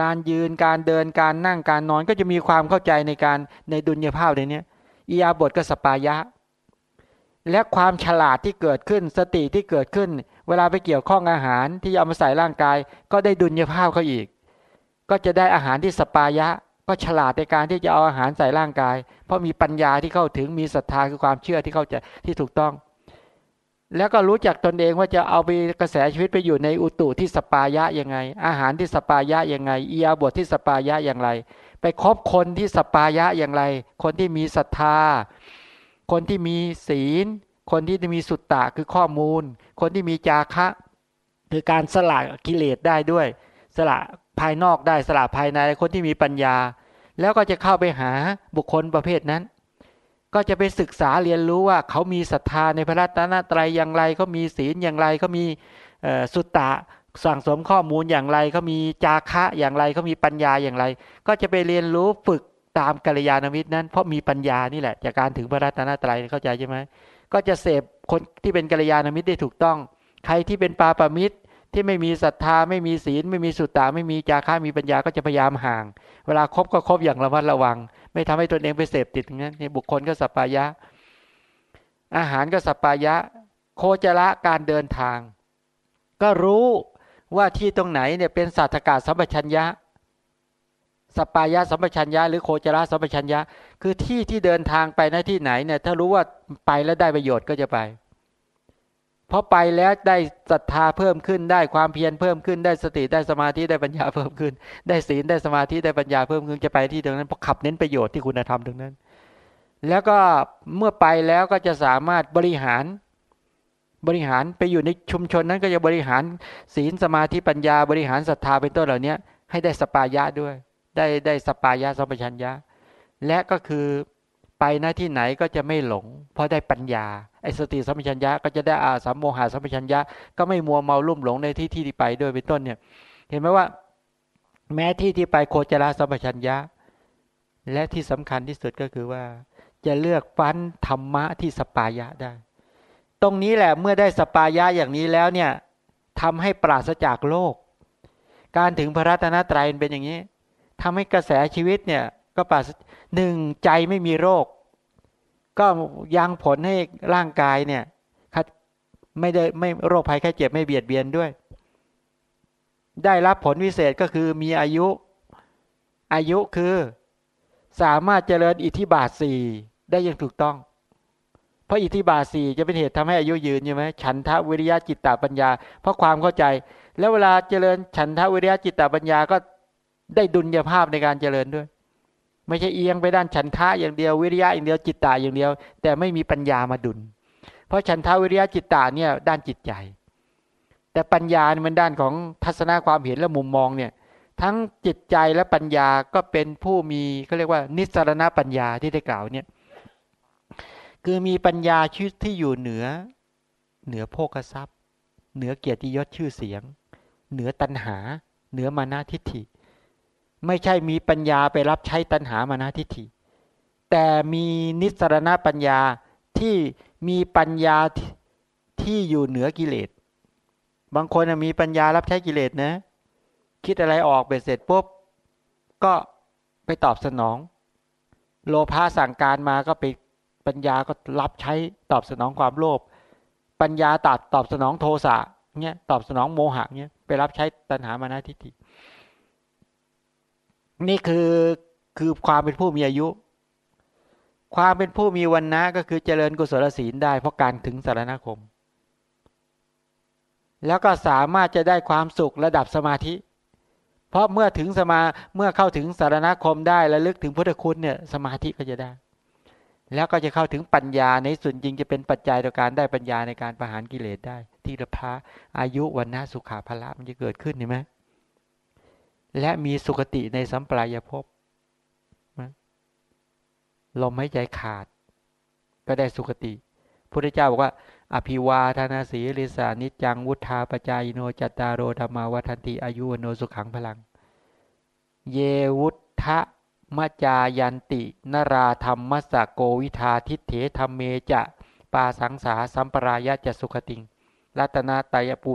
การยืน การเดิน การนั่ง การนอน ก็จะมีความเข้าใจในการในดุลยภาพในนี้อียาบทก็สปายะ และความฉลาดที่เกิดขึ้นสติที่เกิดขึ้น เวลาไปเกี่ยวข้องอาหารที่เอามาใส่ร่างกาย ก็ได้ดุลยภาพเขาอีก ก็จะได้อาหารที่สัปปายะ ก็ฉลาดในการที่จะเอาอาหารใส่ร่างกาย เพราะมีปัญญาที่เข้าถึงมีศรัทธาคือความเชื่อที่เข้าใจที่ถูกต้อง แล้วก็รู้จักตนเองว่าจะเอาไปกระแสชีวิตไปอยู่ในอุตุที่สัปปายะยังไง อาหารที่สัปปายะยังไงอิริยาบถที่สัปปายะอย่างไร ไปคบคนที่สัปปายะอย่างไร คนที่มีศรัทธา คนที่มีศีล คนที่มีสุตตะคือข้อมูล คนที่มีจาคะ คือการสละกิเลสได้ด้วย สละภายนอกได้สละภายในคนที่มีปัญญา แล้วก็จะเข้าไปหาบุคคลประเภทนั้น ก็จะไปศึกษาเรียนรู้ว่าเขามีศรัทธาในพระรัตนตรัยอย่างไรเขามีศีลอย่างไรเขามีสุตตะสั่งสมข้อมูลอย่างไรเขามีจาคะอย่างไรเขามีปัญญาอย่างไร ก็จะไปเรียนรู้ฝึก ตามกัลยาณมิตรนั้น เพราะมีปัญญานี่แหละ จากการถึงพระรัตนตรัยเข้าใจใช่ไหมก็จะเสพคนที่เป็นกัลยาณมิตรได้ถูกต้อง ใครที่เป็นปาปามิตรที่ไม่มีศรัทธาไม่มีศีล ไม่มีสุตตะไม่มีจาคะมีปัญญาก็จะพยายามห่าง เวลาคบก็คบอย่างระมัดระวัง ไม่ทำให้ตนเองไปเสพติดอย่างนั้นบุคคลก็สัปปายะ อาหารก็สัปปายะ โคจระการเดินทาง ก็รู้ว่าที่ตรงไหนเนี่ยเป็นสัตกาสัมปชัญญะ สปายะสัมปชัญญะหรือโคจรสัมปชัญญะ คือที่ที่เดินทางไปหน้าที่ไหนเนี่ยถ้ารู้ว่าไปแล้วได้ประโยชน์ก็จะไปพอไปแล้วได้ศรัทธาเพิ่มขึ้นได้ความเพียรเพิ่มขึ้นได้สติได้สมาธิได้ปัญญาเพิ่มขึ้น ได้ศีลได้สมาธิได้ปัญญาเพิ่มขึ้นจะไปที่ตรงนั้นเพราะขับเน้นประโยชน์ที่คุณธรรมตรงนั้น แล้วก็เมื่อไปแล้วก็จะสามารถบริหารบริหารไปอยู่ในชุมชนนั้นก็จะบริหารศีลสมาธิปัญญาบริหารศรัทธาเป็นต้นเหล่านี้ให้ได้สปายะด้วย ได้ได้สปายะสัมปชัญญะ และก็คือไปหน้าที่ไหนก็จะไม่หลง เพราะได้ปัญญาไอสติสัมปชัญญะก็จะได้อาสัมโมหะสัมปชัญญะ ก็ไม่มัวเมาลุ่มหลงในที่ที่ไปด้วยเป็นต้นเนี่ย เห็นไหมว่า แม้ที่ที่ไปโคจรสัมปชัญญะ และที่สำคัญที่สุดก็คือว่า จะเลือกฟันธรรมะที่สปายะได้ ตรงนี้แหละเมื่อได้สปายะอย่างนี้แล้วเนี่ยทำให้ปราศจากโลก การถึงพระรัตนตรัยเป็นอย่างนี้ ทำให้กระแสชีวิตเนี่ยก็ปราศหนึ่งใจไม่มีโรค ก็ยังผลให้ร่างกายเนี่ยไม่ได้ไม่โรคภัยแค่เจ็บไม่เบียดเบียนด้วย ได้รับผลวิเศษก็คือมีอายุ อายุคือสามารถเจริญอิทธิบาทสี่ได้อย่างถูกต้อง เพราะอิทธิบาทสี่จะเป็นเหตุทำให้อายุยืนใช่ไหมฉันทะวิริยะจิตตปัญญา เพราะความเข้าใจ แล้วเวลาเจริญฉันทะวิริยะจิตตปัญญาก็ ได้ดุลยภาพในการเจริญด้วย ไม่ใช่เอียงไปด้านฉันทะอย่างเดียววิริยะอย่างเดียวจิตตาอย่างเดียว แต่ไม่มีปัญญามาดุล เพราะฉันทะวิริยะจิตตาเนี่ยด้านจิตใจ แต่ปัญญาเนี่ยมันด้านของทัศนะความเห็นและมุมมองเนี่ยทั้งจิตใจและปัญญาก็เป็นผู้มีเขาเรียกว่านิสรณปัญญาที่ได้กล่าวเนี่ยคือมีปัญญาชื่อที่อยู่เหนือ เหนือโภกทรัพย์ เหนือเกียรติยศชื่อเสียง เหนือตัณหา เหนือมานาทิฏฐิ ไม่ใช่มีปัญญาไปรับใช้ตัณหามานาทิฏฐิ แต่มีนิสรณปัญญาที่มีปัญญาที่อยู่เหนือกิเลส บางคนมีปัญญารับใช้กิเลสนะ คิดอะไรออกเบ็ดเสร็จปุ๊บ ก็ไปตอบสนอง โลภะสั่งการมาก็ไปปัญญาก็รับใช้ตอบสนองความโลภ ปัญญาตัดตอบสนองโทสะเนี่ยตอบสนองโมหะเนี่ยไปรับใช้ตัณหามานะทิฏฐิ นี่คือคือความเป็นผู้มีอายุ ความเป็นผู้มีวันนะก็คือเจริญกุศลศีลได้ เพราะการถึงสารณคม แล้วก็สามารถจะได้ความสุขระดับสมาธิ เพราะเมื่อถึงสมาเมื่อเข้าถึงสารณคมได้และลึกถึงพุทธคุณเนี่ยสมาธิก็จะได้ แล้วก็จะเข้าถึงปัญญาในส่วนจริงจะเป็นปัจจัยต่อการได้ปัญญาในการประหารกิเลสได้ ที่ระพะอายุวันนาสุขาภละมันจะเกิดขึ้นเห็นไหม และมีสุขติในสัมปรายภพลมหายใจขาด ก็ได้สุขติพระเจ้าบอกว่า อภิวาทนาสีลิสานิจัง วุธาปจายโนจัตตารโรธรรมาวัฏติอายุวโนสุขังพลัง เยวุธะมจายันติ นราธรรมมัสโกวิทาทิเถธรรมเมจะ ปาสังสาสัมปรายะจะสุขติง รัตนาตยปู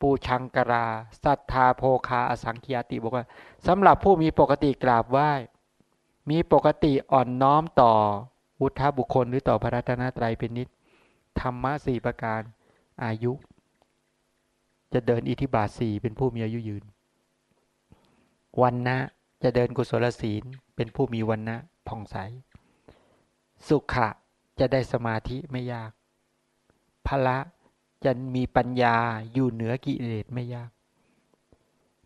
ปูชังกราสัทธาโภคาอสังคียติบอกว่าสำหรับผู้มีปกติกราบไหว้ มีปกติอ่อนน้อมต่อวุฒบุคคลหรือต่อพระรัตนตรัยเป็นนิดธรรมะสี่ประการอายุ จะเดินอิทธิบาทสี่เป็นผู้มีอายุยืน วันนะจะเดินกุศลศีลเป็นผู้มีวันนะผ่องใส สุขะจะได้สมาธิไม่ยากพละ จะมีปัญญาอยู่เหนือกิเลสไม่ยาก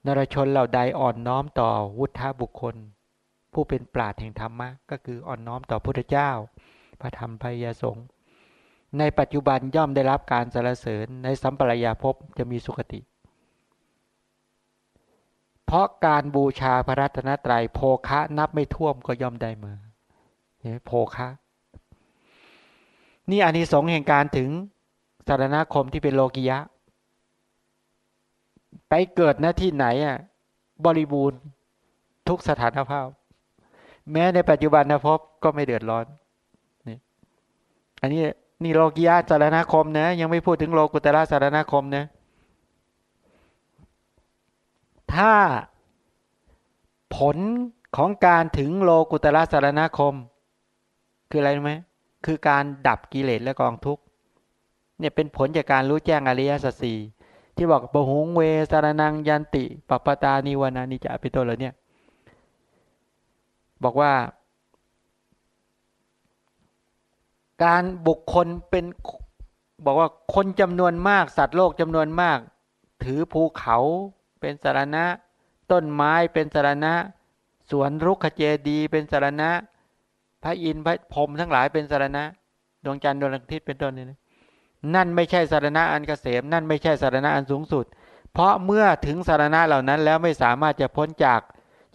นรชนเหล่าใดอ่อนน้อมต่อวุฒาบุคคล ผู้เป็นปราดแห่งธรรมะ ก็คืออ่อนน้อมต่อพุทธเจ้า พระธรรมพยสงฆ์ในปัจจุบันย่อมได้รับการสรรเสริญในสัมปรายาภพจะมีสุขติ เพราะการบูชาพระรัตนตรัยโภคะนับไม่ท่วมก็ย่อมได้มาโภคะ นี่อานิสงส์แห่งการถึง สารณคมที่เป็นโลกิยะ ไปเกิดหน้าที่ไหนอะบริบูรณ์ทุกสถานภาพ แม้ในปัจจุบันนะพบก็ไม่เดือดร้อนนี่อันนี้นี่โลกิยาสารณคมนะ ยังไม่พูดถึงโลกุตระสารณคมนะถ้าผลของการถึงโลกุตระสารณคม คืออะไรรู้ไหมคือการดับกิเลสและกองทุกข์ เนี่ยเป็นผลจากการรู้แจ้งอริยสัจสี่ที่บอกปหุงเวสารนังยันติปปตานิวานานิจะเป็นต้นเลยเนี่ยบอกว่า การบุคคลเป็นบอกว่าคนจำนวนมากสัตว์โลกจำนวนมาก ถือภูเขาเป็นสารณะ ต้นไม้เป็นสารณะ สวนรุกขเจดีเป็นสารณะ พระอินทร์พระพรมทั้งหลายเป็นสารณะ ดวงจันทร์ดวงอาทิตย์เป็นต้นนี่นะ นั่นไม่ใช่สารณะอันเกษม นั่นไม่ใช่สารณะอันสูงสุด เพราะเมื่อถึงสารณะเหล่านั้นแล้วไม่สามารถจะพ้นจาก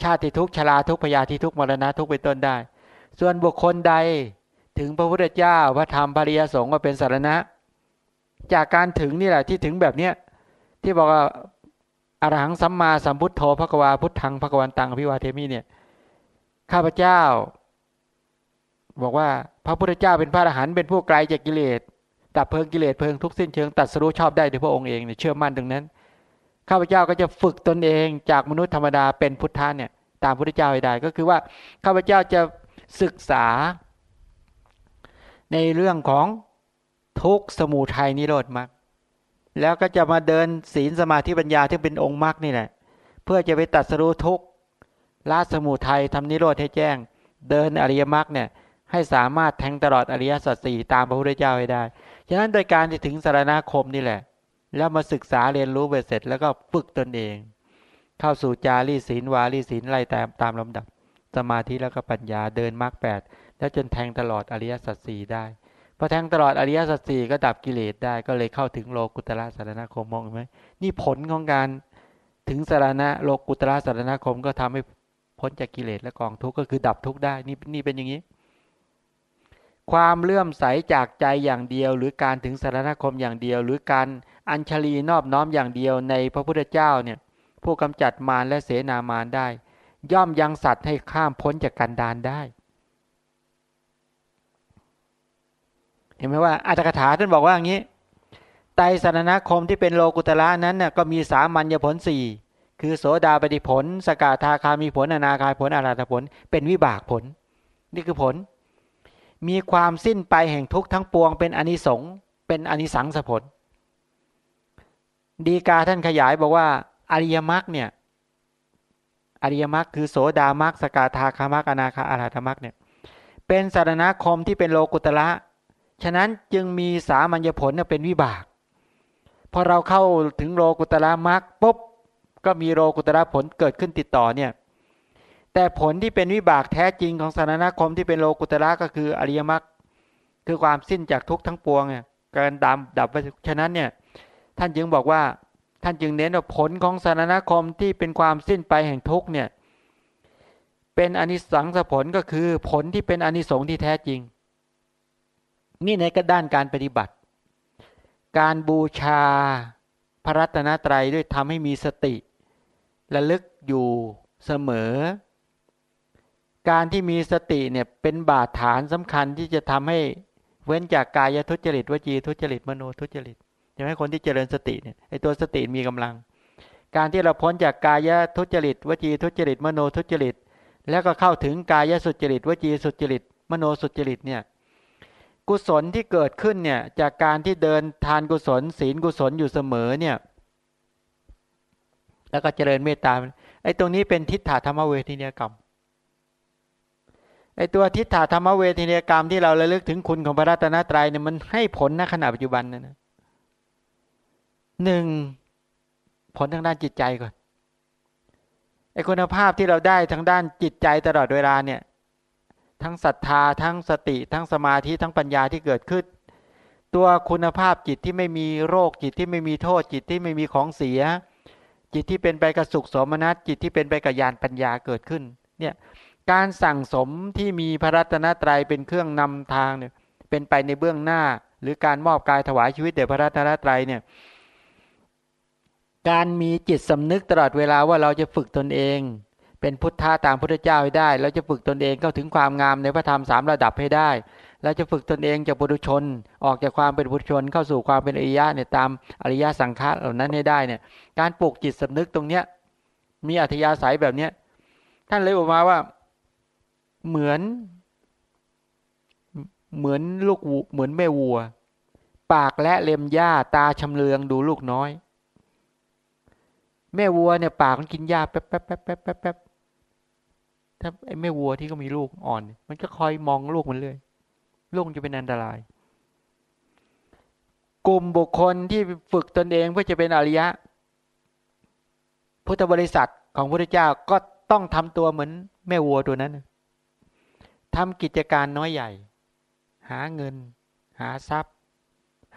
ชาติทุกชราทุกพยาธิทุกมรณะทุกเป็นต้นได้ ส่วนบุคคลใดถึงพระพุทธเจ้าพระธรรมพระริยสงฆ์มาเป็นสารณะ จากการถึงนี่แหละที่ถึงแบบเนี้ยที่บอกว่าอรหังสัมมาสัมพุทโธพระกวาพุทธังพระกวันตังพิวาเทมิเนี่ยข้าพเจ้า บอกว่าพระพุทธเจ้าเป็นพระอรหันต์เป็นผู้ไกลจากกิเลส ดับเพลิงกิเลสเพลิงทุกสิ้นเชิงตัดสรู้ชอบได้ด้วยพระองค์เองเนี่ยเชื่อมั่นตรงนั้นข้าพเจ้าก็จะฝึกตนเองจากมนุษย์ธรรมดาเป็นพุทธะเนี่ยตามพระพุทธเจ้าให้ได้ก็คือว่าข้าพเจ้าจะศึกษา ในเรื่องของทุกสมุทัยนิโรธมรรคแล้วก็จะมาเดินศีลสมาธิปัญญาที่เป็นองค์มรรคนี่แหละเพื่อจะไปตัดสรู้ทุกละสมุทัยทำนิโรธให้แจ้ง เดินอริยมรรคเนี่ยให้สามารถแทงตลอดอริยสัจสี่ตามพระพุทธเจ้าให้ได้ ฉะนั้นโดยการที่ถึงสารณคมนี่แหละ แล้วมาศึกษาเรียนรู้ไปเสร็จแล้วก็ฝึกตนเอง เข้าสู่จารีศีลวารีศีลไล่ตามตามลำดับ สมาธิแล้วก็ปัญญาเดินมรรคแปดแล้วจนแทงตลอดอริยสัจสี่ได้พอแทงตลอดอริยสัจสี่ก็ดับกิเลสได้ก็เลยเข้าถึงโลกุตระสารณคมมองไหมนี่ผลของการถึงสารณะโลกุตระสารณคมก็ทำให้พ้นจากกิเลสและกองทุกข์ก็คือดับทุกข์ได้นี่นี่เป็นอย่างนี้ ความเลื่อมใสจากใจอย่างเดียว หรือการถึงสารณคมอย่างเดียว หรือการอัญชลีนอบน้อมอย่างเดียวในพระพุทธเจ้าเนี่ยผู้กำจัดมารและเสนามารได้ ย่อมยังสัตว์ให้ข้ามพ้นจากกันดานได้ เห็นไหมว่าอัตถกถาท่านบอกว่าอย่างนี้ไตสารณคมที่เป็นโลกุตระนั้นน่ยก็มีสามัญญผลสี่คือโสดาปฏิผล สกาธาคามีผลอนาคาผลอาราธผล เป็นวิบากผล นี่คือผล มีความสิ้นไปแห่งทุกทั้งปวง เป็นอนิสงส์เป็นอนิสังสผล ดีกาท่านขยายบอกว่าอริยมรรคเนี่ยอริยมรรคคือโสดามรรคสกาธาคามรรคอนาคาอาราธมรรคเนี่ยเป็นสารณคมที่เป็นโลกุตระฉะนั้นจึงมีสามัญญผลเป็นวิบากพอเราเข้าถึงโลกุตระมรรคปุ๊บก็มีโลกุตระผลเกิดขึ้นติดต่อเนี่ย แต่ผลที่เป็นวิบากแท้จริงของสารณคมที่เป็นโลกุตระก็คืออริยมรรคคือความสิ้นจากทุกทั้งปวงเนี่ยการดำดับไปฉะนั้นเนี่ยท่านจึงบอกว่าท่านจึงเน้นว่าผลของสารณคมที่เป็นความสิ้นไปแห่งทุกเนี่ยเป็นอนิสังสผลก็คือผลที่เป็นอนิสงส์ที่แท้จริง นี่ในกระด้านการปฏิบัติ การบูชาพระรัตนตรัยด้วยทำให้มีสติ ระลึกอยู่เสมอ การที่มีสติเนี่ยเป็นบาดฐานสำคัญที่จะทำให้เว้นจากกายทุจริตวจีทุจริตมโนทุจริตจะให้คนที่เจริญสติเนี่ยไอตัวสติมีกำลัง การที่เราพ้นจากกายทุจริตวจีทุจริตมโนทุจริต แล้วก็เข้าถึงกายสุจริตวจีสุจริต มโนสุจริตเนี่ยกุศลที่เกิดขึ้นเนี่ยจากการที่เดินทานกุศล ศีลกุศลอยู่เสมอเนี่ยแล้วก็เจริญเมตตาไอ้ตรงนี้เป็นทิฏฐธรรมเวทีเนียกรรม ไอตัวทิฏฐธรรมเวทีเนียกรรมที่เราระลึกถึงคุณของพระรัตนตรัยเนี่ยมันให้ผลณขณะปัจจุบันนะนะหนึ่งผลทางด้านจิตใจก่อนไอคุณภาพที่เราได้ทางด้านจิตใจตลอดเวลาเนี่ย ทั้งศรัทธาทั้งสติ ทั้งสมาธิทั้งปัญญาที่เกิดขึ้น ตัวคุณภาพจิตที่ไม่มีโรคจิตที่ไม่มีโทษจิตที่ไม่มีของเสีย จิตที่เป็นไปกับสุขสมนัตจิตที่เป็นไปกับญาณปัญญาเกิดขึ้น เนี่ย การสั่งสมที่มีพระรัตนตรัยเป็นเครื่องนำทางเนี่ยเป็นไปในเบื้องหน้า หรือการมอบกายถวายชีวิตแด่พระรัตนตรัยเนี่ยการมีจิตสำนึกตลอดเวลาว่าเราจะฝึกตนเอง เป็นพุทธะตามพุทธเจ้าให้ได้ เราจะฝึกตนเองเข้าถึงความงามในพระธรรมสามระดับให้ได้เราจะฝึกตนเองจากบุรุชน ออกจากความเป็นบุรุชนเข้าสู่ความเป็นอริยะเนี่ยตามอริยสังขารเหล่านั้นให้ได้เนี่ยการปลูกจิตสำนึกตรงเนี้ยมีอัธยาศัยแบบเนี้ยท่านเลยบอกมาว่า เหมือน เหมือนลูกเหมือนแม่วัว ปากและเล็มหญ้าตาชำเลืองดูลูกน้อย แม่วัวเนี่ย ปากมันกินหญ้าแป๊บแป๊บแป๊บแป๊บแป๊บถ้าไอ้แม่วัวที่ก็มีลูกอ่อน มันก็คอยมองลูกมันเลยลูกจะเป็นอันตราย กลุ่มบุคคลที่ฝึกตนเองเพื่อจะเป็นอริยะ พุทธบริษัทของพระเจ้าก็ต้องทำตัวเหมือนแม่วัวตัวนั้น ทำกิจการน้อยใหญ่ หาเงิน หาทรัพย์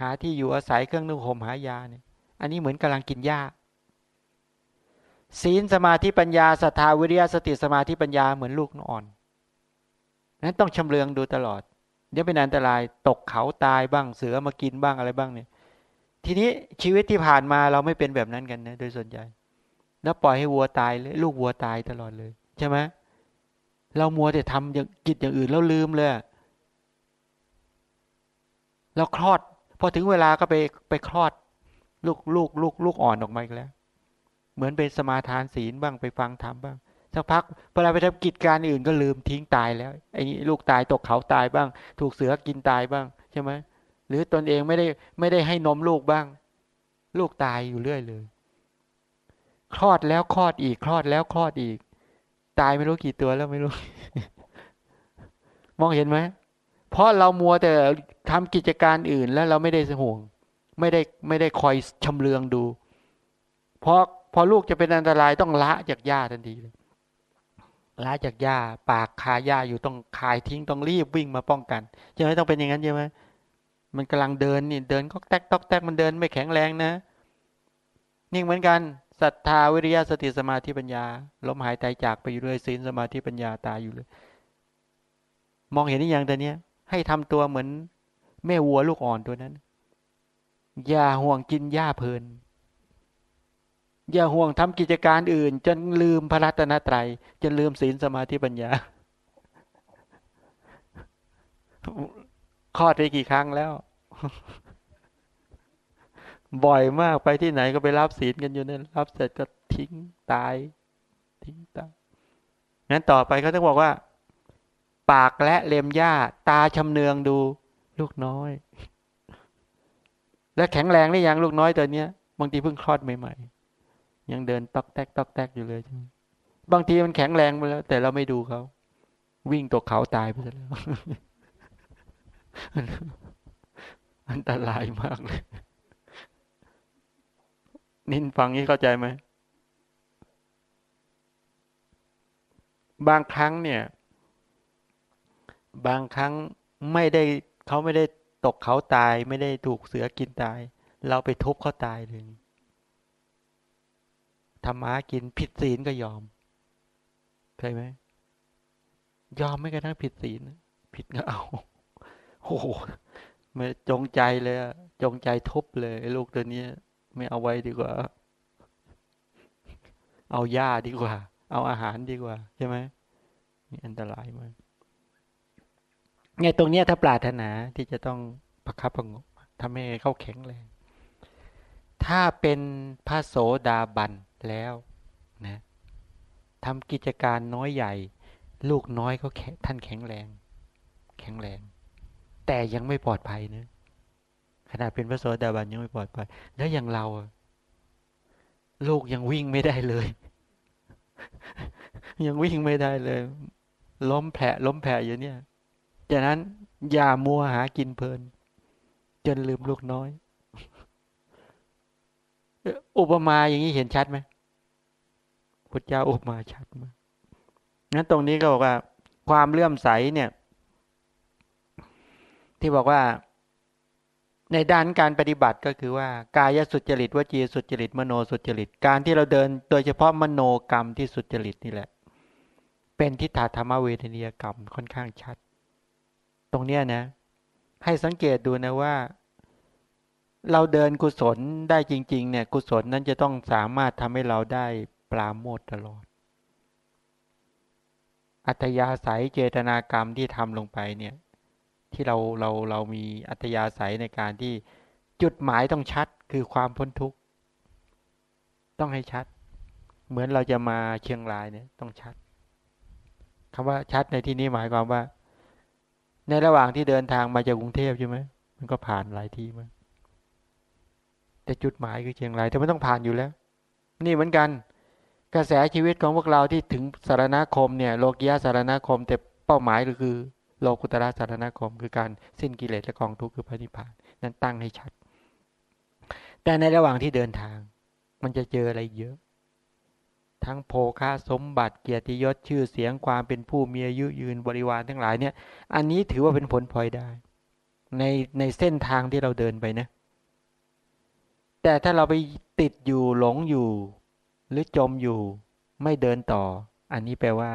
หาที่อยู่อาศัยเครื่องนุ่งห่มหายาเนี่ย อันนี้เหมือนกำลังกินหญ้าศีลสมาธิปัญญาศรัทธาวิริยะสติสมาธิปัญญาเหมือนลูกอ่อนนั้นต้องชำเลืองดูตลอด เดี๋ยวเป็นอันตรายตกเขาตายบ้างเสือมากินบ้างอะไรบ้างเนี่ย ทีนี้ชีวิตที่ผ่านมาเราไม่เป็นแบบนั้นกันนะโดยส่วนใหญ่ แล้วปล่อยให้วัวตายเลยลูกวัวตายตลอดเลย ใช่ไหม เรามัวแต่ทำอย่างกิจอย่างอื่นแล้วลืมเลยเราคลอด พอถึงเวลาก็ไปไปคลอด ลูกลูกลูกลูกอ่อนออกมาอีกแล้ว เหมือนเป็นสมาทานศีลบ้างไปฟังธรรมบ้างสักพักเวลาไปทำกิจการอื่นก็ลืมทิ้งตายแล้วไอ้ลูกตายตกเขาตายบ้าง ถูกเสือกินตายบ้างใช่ไหมหรือตนเองไม่ได้ไม่ได้ให้นมลูกบ้าง ลูกตายอยู่เรื่อยเลย คลอดแล้วคลอดอีกคลอดแล้วคลอดอีก ตายไม่รู้กี่ตัวแล้วไม่รู้ มองเห็นไหมเพราะเรามัวแต่ทำกิจการอื่นแล้วเราไม่ได้สห่วง ไม่ได้ไม่ได้คอยชำเลืองดู เพราะพอลูกจะเป็นอันตรายต้องละจากหญ้าทันทีเลยละจากหญ้าปากคาหญ้าอยู่ต้องคายทิ้งต้องรีบวิ่งมาป้องกันใช่ไหมต้องเป็นอย่างนั้นใช่ไหมมันกำลังเดินนี่เดินก็แตกตอกแตกมันเดินไม่แข็งแรงนะนี่เหมือนกัน ศรัทธาวิริยะสติสมาธิปัญญาลมหายใจจากไปอยู่เลยศีลสมาธิปัญญาตายอยู่เลย มองเห็นนี่อย่างแต่เนี้ย ให้ทำตัวเหมือน แม่วัวลูกอ่อนตัวนั้น อย่าห่วงกินหญ้าเพลิน อย่าห่วงทำกิจการอื่น จนลืมพระรัตนตรัยจนลืมศีลสมาธิปัญญาคลอดไปกี่ครั้งแล้ว บ่อยมากไปที่ไหนก็ไปรับศีลกันอยู่นั่นรับเสร็จก็ทิ้งตาย ทิ้งตายงั้นต่อไปเขาต้องบอกว่า ปากและเล็มหญ้า ตาชำเนืองดู ลูกน้อย และแข็งแรงได้ยังลูกน้อยตัวเนี้ยบางทีเพิ่งคลอดใหม่ๆ ยังเดินตอกแตกตอกแตกอยู่เลยใช่ไหมบางทีมันแข็งแรงไปแล้ว แต่เราไม่ดูเขาวิ่งตกเขาตายไปแล้วอันตรายมากเลย นินฟังนี้เข้าใจไหม บางครั้งเนี่ย บางครั้งไม่ได้เขาไม่ได้ตกเขาตาย ไม่ได้ถูกเสือกินตาย เราไปทุบเขาตายเลยธรรมะกินผิดศีลก็ยอมใช่ไหมยอมไม่กระทั่งผิดศีลผิดก็เอาโอ้โหไม่จงใจเลยจงใจทุบเลยลูกตัวนี้ ไม่เอาไว้ดีกว่า เอาหญ้าดีกว่า เอาอาหารดีกว่า ใช่ไหมนี่อันตรายมากเนี่ยตรงเนี้ยถ้าปรารถนาที่จะต้องประคับประงบทำให้เข้าแข็งแรงถ้าเป็นพระโสดาบันแล้วนะทำกิจการน้อยใหญ่ ลูกน้อยก็ท่านแข็งแรง แข็งแรง แต่ยังไม่ปลอดภัยนะ ขนาดเป็นพระโสดาบันยังไม่ปลอดภัยแล้วอย่างเราลูกยังวิ่งไม่ได้เลย ยังวิ่งไม่ได้เลย ล้มแผลล้มแผลอยู่เนี่ยจากนั้นอย่ามัวหากินเพลิน จนลืมลูกน้อย อุปมาอย่างนี้เห็นชัดไหมพุทธเจ้าอุปมาชัดมากงั้นตรงนี้ก็บอกว่า ความเลื่อมใสเนี่ย ที่บอกว่า ในด้านการปฏิบัติก็คือว่ากายสุจริตวจีสุจริตมโนสุจริต การที่เราเดิน โดยเฉพาะมโนกรรมที่สุจริตนี่แหละ เป็นทิฏฐธรรมเวทนียกรรมค่อนข้างชัด ตรงเนี้นะ ให้สังเกตดูนะว่า เราเดินกุศลได้จริง ๆ เนี่ย กุศลนั้นจะต้องสามารถทำให้เราได้ปราโมทตลอด อัตยาศัยเจตนากรรมที่ทำลงไปเนี่ย ที่เราเราเรามีอัตยาศัยในการที่จุดหมายต้องชัดคือความพ้นทุกข์ต้องให้ชัด เหมือนเราจะมาเชียงรายเนี่ยต้องชัดคำว่าชัดในที่นี้หมายความว่า ในระหว่างที่เดินทางมาจากกรุงเทพใช่ไหมมันก็ผ่านหลายที่มาแต่จุดหมายคือเชียงรายแต่ไม่ต้องผ่านอยู่แล้ว นี่เหมือนกัน กระแสชีวิตของพวกเราที่ถึงสารณคมเนี่ยโลกียะสารณคมแต่เป้าหมายก็คือ โลกุตระสารณคม คือการสิ้นกิเลสและกองทุกข์คือพระนิพพานนั้นตั้งให้ชัด แต่ในระหว่างที่เดินทาง มันจะเจออะไรเยอะ ทั้งโภคาสมบัติเกียรติยศชื่อเสียงความเป็นผู้มีอายุยืนบริวารทั้งหลายเนี่ย อันนี้ถือว่าเป็นผลพลอยได้ ในในเส้นทางที่เราเดินไปนะ แต่ถ้าเราไปติดอยู่หลงอยู่ หรือจมอยู่ไม่เดินต่อ อันนี้แปลว่า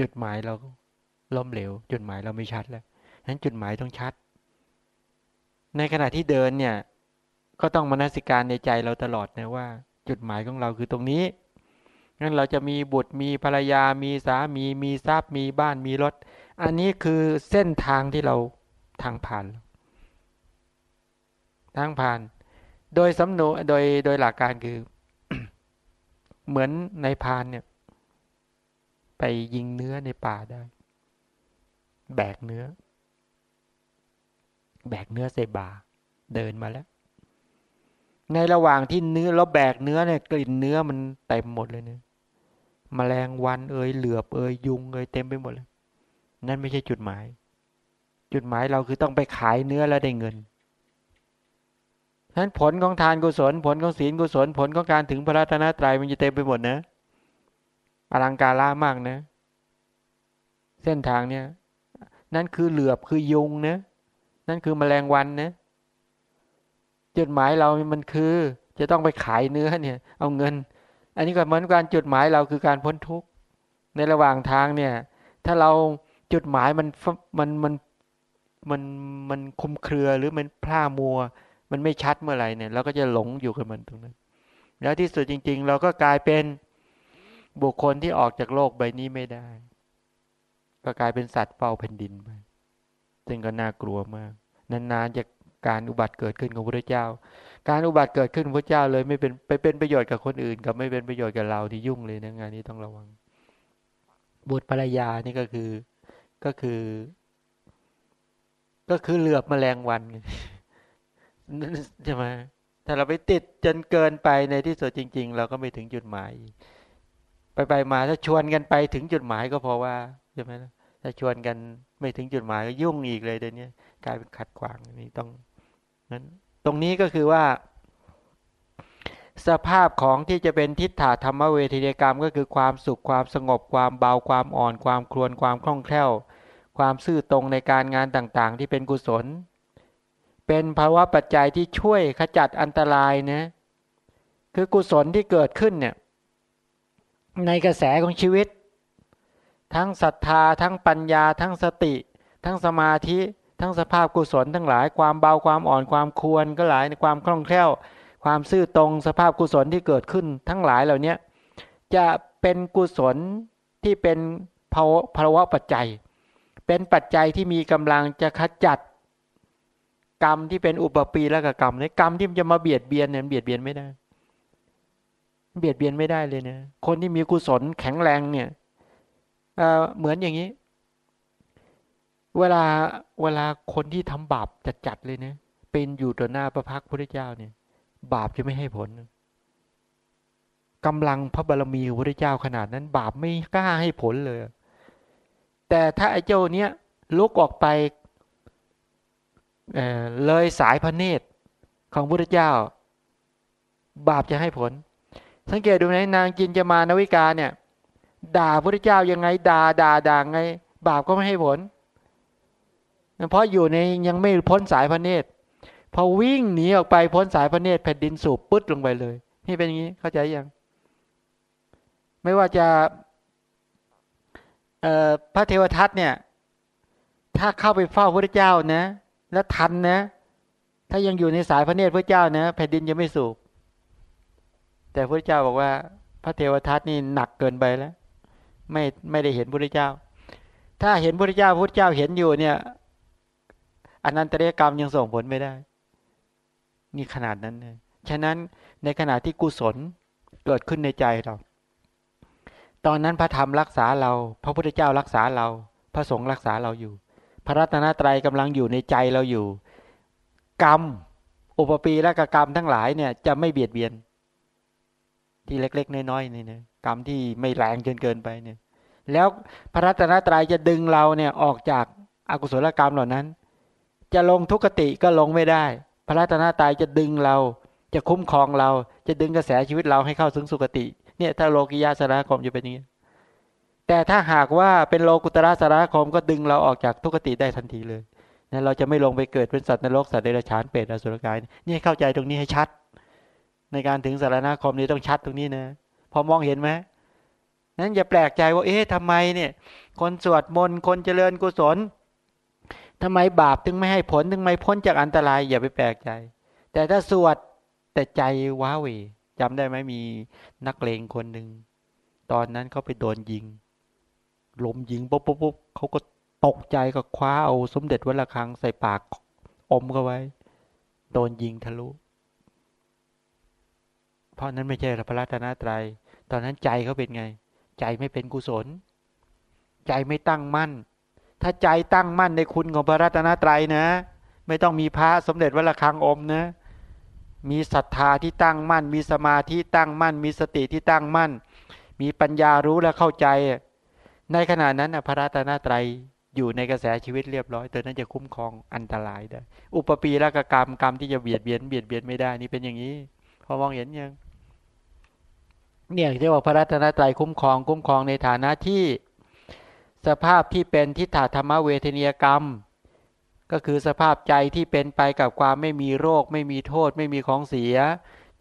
จุดหมายเราล้มเหลว จุดหมายเราไม่ชัดแล้วนั้นจุดหมายต้องชัด ในขณะที่เดินเนี่ย ก็ต้องมนสิการในใจเราตลอดนะว่า จุดหมายของเราคือตรงนี้งั้นเราจะมีบุตรมีภรรยา มีสามี มีทรัพย์ มีบ้านมีรถ อันนี้คือเส้นทางที่เราทางผ่าน ทางผ่าน โดยสำนวนโดยโดยหลักการคือ เหมือนในพานเนี่ย ไปยิงเนื้อในป่าได้ แบกเนื้อ แบกเนื้อใส่บาเดินมาแล้ว ในระหว่างที่เนื้อเราแบกเนื้อเนี่ยกลิ่นเนื้อมันเต็มหมดเลยเนี่ยมแมลงวันเอ่ยเหลือบเอ่ยยุงเอ่ยเต็มไปหมดเลย นั่นไม่ใช่จุดหมาย จุดหมายเราคือต้องไปขายเนื้อแล้วได้เงินฉะนั้นผลของทานกุศลผลของศีลกุศลผลของการถึงพระรัตนตรัยมันจะเต็มไปหมดนะ อลังการล่ามากนะ เส้นทางเนี่ย นั่นคือเหลือบคือยุงนะนั่นคือมแมลงวันนะจุดหมายเรามันคือ จะต้องไปขายเนื้อเนี่ย เอาเงิน อันนี้ก็เหมือนการจุดหมายเราคือการพ้นทุกข์ในระหว่างทางเนี่ย ถ้าเราจุดหมายมันมันมันมันมันคุมเครือหรือมันพร่ามัว มันไม่ชัดเมื่อไหร่เนี่ยเราก็จะหลงอยู่กับมันตรงนั้น แล้วที่สุดจริง ๆ เราก็กลายเป็น บุคคลที่ออกจากโลกใบนี้ไม่ได้ ก็กลายเป็นสัตว์เฝ้าแผ่นดินไปซึ่งก็น่ากลัวมาก นานๆจะการอุบัติเกิดขึ้นของพระเจ้า การอุบัติเกิดขึ้นพระเจ้าเลยไม่เป็นไปเป็นประโยชน์กับคนอื่น กับไม่เป็นประโยชน์กับเราที่ยุ่งเลยนะงานนี้ต้องระวัง บุตรภรรยานี่ก็คือก็คือ ก็คือเหลือบแมลงวันใช่ไหมถ้าเราไปติดจนเกินไปในที่สุดจริง ๆ เราก็ไม่ถึงจุดหมาย ไปไปมาถ้าชวนกันไปถึงจุดหมายก็พอว่าใช่ไหมถ้าชวนกันไม่ถึงจุดหมายก็ยุ่งอีกเลยเดี๋ยวนี้กลายเป็นขัดขวางนี่ต้องนั้นตรงนี้ก็คือว่า สภาพของที่จะเป็นทิฏฐาธรรมเวทีกรรม ก็คือความสุขความสงบความเบาความอ่อน ความคลวนความคล่องแคล่ว ความซื่อตรงในการงานต่างๆ ที่เป็นกุศล เป็นภาวะปัจจัยที่ช่วยขจัดอันตรายนะคือกุศลที่เกิดขึ้นเนี่ย ในกระแสของชีวิต ทั้งศรัทธา ทั้งปัญญา ทั้งสติ ทั้งสมาธิ ทั้งสภาพกุศลทั้งหลาย ความเบาความอ่อนความควรก็หลายในความคล่องแคล่ว ความซื่อตรงสภาพกุศลที่เกิดขึ้นทั้งหลายเหล่านี้จะเป็นกุศลที่เป็นภาวะปัจจัย เป็นปัจจัยที่มีกำลังจะขจัดกรรมที่เป็นอุปปีและกกรรมในกรรมที่มันจะมาเบียดเบียนเนี่ยเบียดเบียนไม่ได้ เบียดเบียนไม่ได้เลยนะคนที่มีกุศลแข็งแรงเนี่ยเหมือนอย่างนี้ เวลาเวลาคนที่ทำบาปจัดจัดเลยเนะเป็นอยู่ต่อหน้าพระพักพระเจ้าเนี่ย บาปจะไม่ให้ผลกำลังพระบารมีของพระเจ้าขนาดนั้น บาปไม่กล้าให้ผลเลย แต่ถ้าไอ้เจ้าเนี้ยลุกออกไปเเลยสายพระเนตรของพระเจ้า บาปจะให้ผล สังเกตดูในนางจินจะมานวิกาเนี่ย ด่าพระเจ้ายังไง ด่าด่าด่าไง บาปก็ไม่ให้ผล เพราะอยู่ในยังไม่พ้นสายพระเนตรพอวิ่งหนีออกไปพ้นสายพระเนตรแผ่นดินสูบปึ๊ดลงไปเลย นี่เป็นอย่างนี้เข้าใจยัง ไม่ว่าจะพระเทวทัตเนี่ย ถ้าเข้าไปเฝ้าพระเจ้านะ แล้วทันนะ ถ้ายังอยู่ในสายพระเนตรพระเจ้านะแผ่นดินจะไม่สูบ แต่พระเจ้าบอกว่า พระเทวทัตนี่หนักเกินไปแล้ว ไม่ไม่ได้เห็นพระเจ้า ถ้าเห็นพระเจ้าพระเจ้าเห็นอยู่เนี่ยอนันตริยกรรมยังส่งผลไม่ได้ นี่ขนาดนั้นเลยฉะนั้นในขณะที่กุศลเกิดขึ้นในใจเรา ตอนนั้นพระธรรมรักษาเรา พระพุทธเจ้ารักษาเรา พระสงฆ์รักษาเราอยู่ พระรัตนตรัยกำลังอยู่ในใจเราอยู่ กรรม อุปปีและกรรมทั้งหลายเนี่ยจะไม่เบียดเบียน ที่เล็ก ๆ น้อยๆนี่นะกรรมที่ไม่แรงจนเกินไปเนี่ย แล้วพระรัตนตรัยจะดึงเราเนี่ยออกจากอากุศลกรรมเหล่านั้น จะลงทุกติก็ลงไม่ได้ พระรัตนตายจะดึงเราจะคุ้มครองเราจะดึงกระแสชีวิตเราให้เข้าถึงสุคติ เนี่ยถ้าโลกิยาสารคมจะเป็นอย่างนี้แต่ถ้าหากว่าเป็นโลกุตระสารคมก็ดึงเราออกจากทุกติได้ทันทีเลยนะเราจะไม่ลงไปเกิดเป็นสัตว์นรกสัตว์เดรัจฉานเปรตอสุรกายนี่เข้าใจตรงนี้ให้ชัด ในการถึงสารณคมนี้ต้องชัดตรงนี้นะพอมองเห็นไหมนั้นอย่าแปลกใจว่าเอ๊ะทำไมเนี่ย คนสวดมนต์คนเจริญกุศลทำไมบาปถึงไม่ให้ผลถึงไม่พ้นจากอันตราย อย่าไปแปลกใจ แต่ถ้าสวดแต่ใจว้าเวจำได้ไหมมีนักเลงคนหนึ่งตอนนั้นเขาไปโดนยิงลมยิงปุ๊บปุ๊บปุ๊บเขาก็ตกใจก็คว้าเอาสมเด็จวัดระฆังใส่ปากอมเข้าไว้ โดนยิงทะลุ ราะนั้นไม่ใช่พระรัตนตรัย ตอนนั้นใจเขาเป็นไง ใจไม่เป็นกุศล ใจไม่ตั้งมั่น ถ้าใจตั้งมั่นในคุณของพระรัตนตรัยนะ ไม่ต้องมีพระสมเด็จวัดระฆังอมนะ มีศรัทธาที่ตั้งมั่น มีสมาธิตั้งมั่น มีสติที่ตั้งมั่น มีปัญญารู้และเข้าใจ ในขณะนั้นพระรัตนตรัยอยู่ในกระแสชีวิตเรียบร้อยตัวนั้นจะคุ้มครองอันตรายได้ อุปปีละกกรรมกรรมที่จะเบียดเบียนเบียดเบียนไม่ได้นี่เป็นอย่างนี้ พอมองเห็นยัง เนี่ยที่ว่าพระรัตนตรัยคุ้มครองคุ้มครองในฐานะที่สภาพที่เป็นทิฏฐธรรมเวทนียกรรม ก็คือสภาพใจที่เป็นไปกับความไม่มีโรค ไม่มีโทษ ไม่มีของเสีย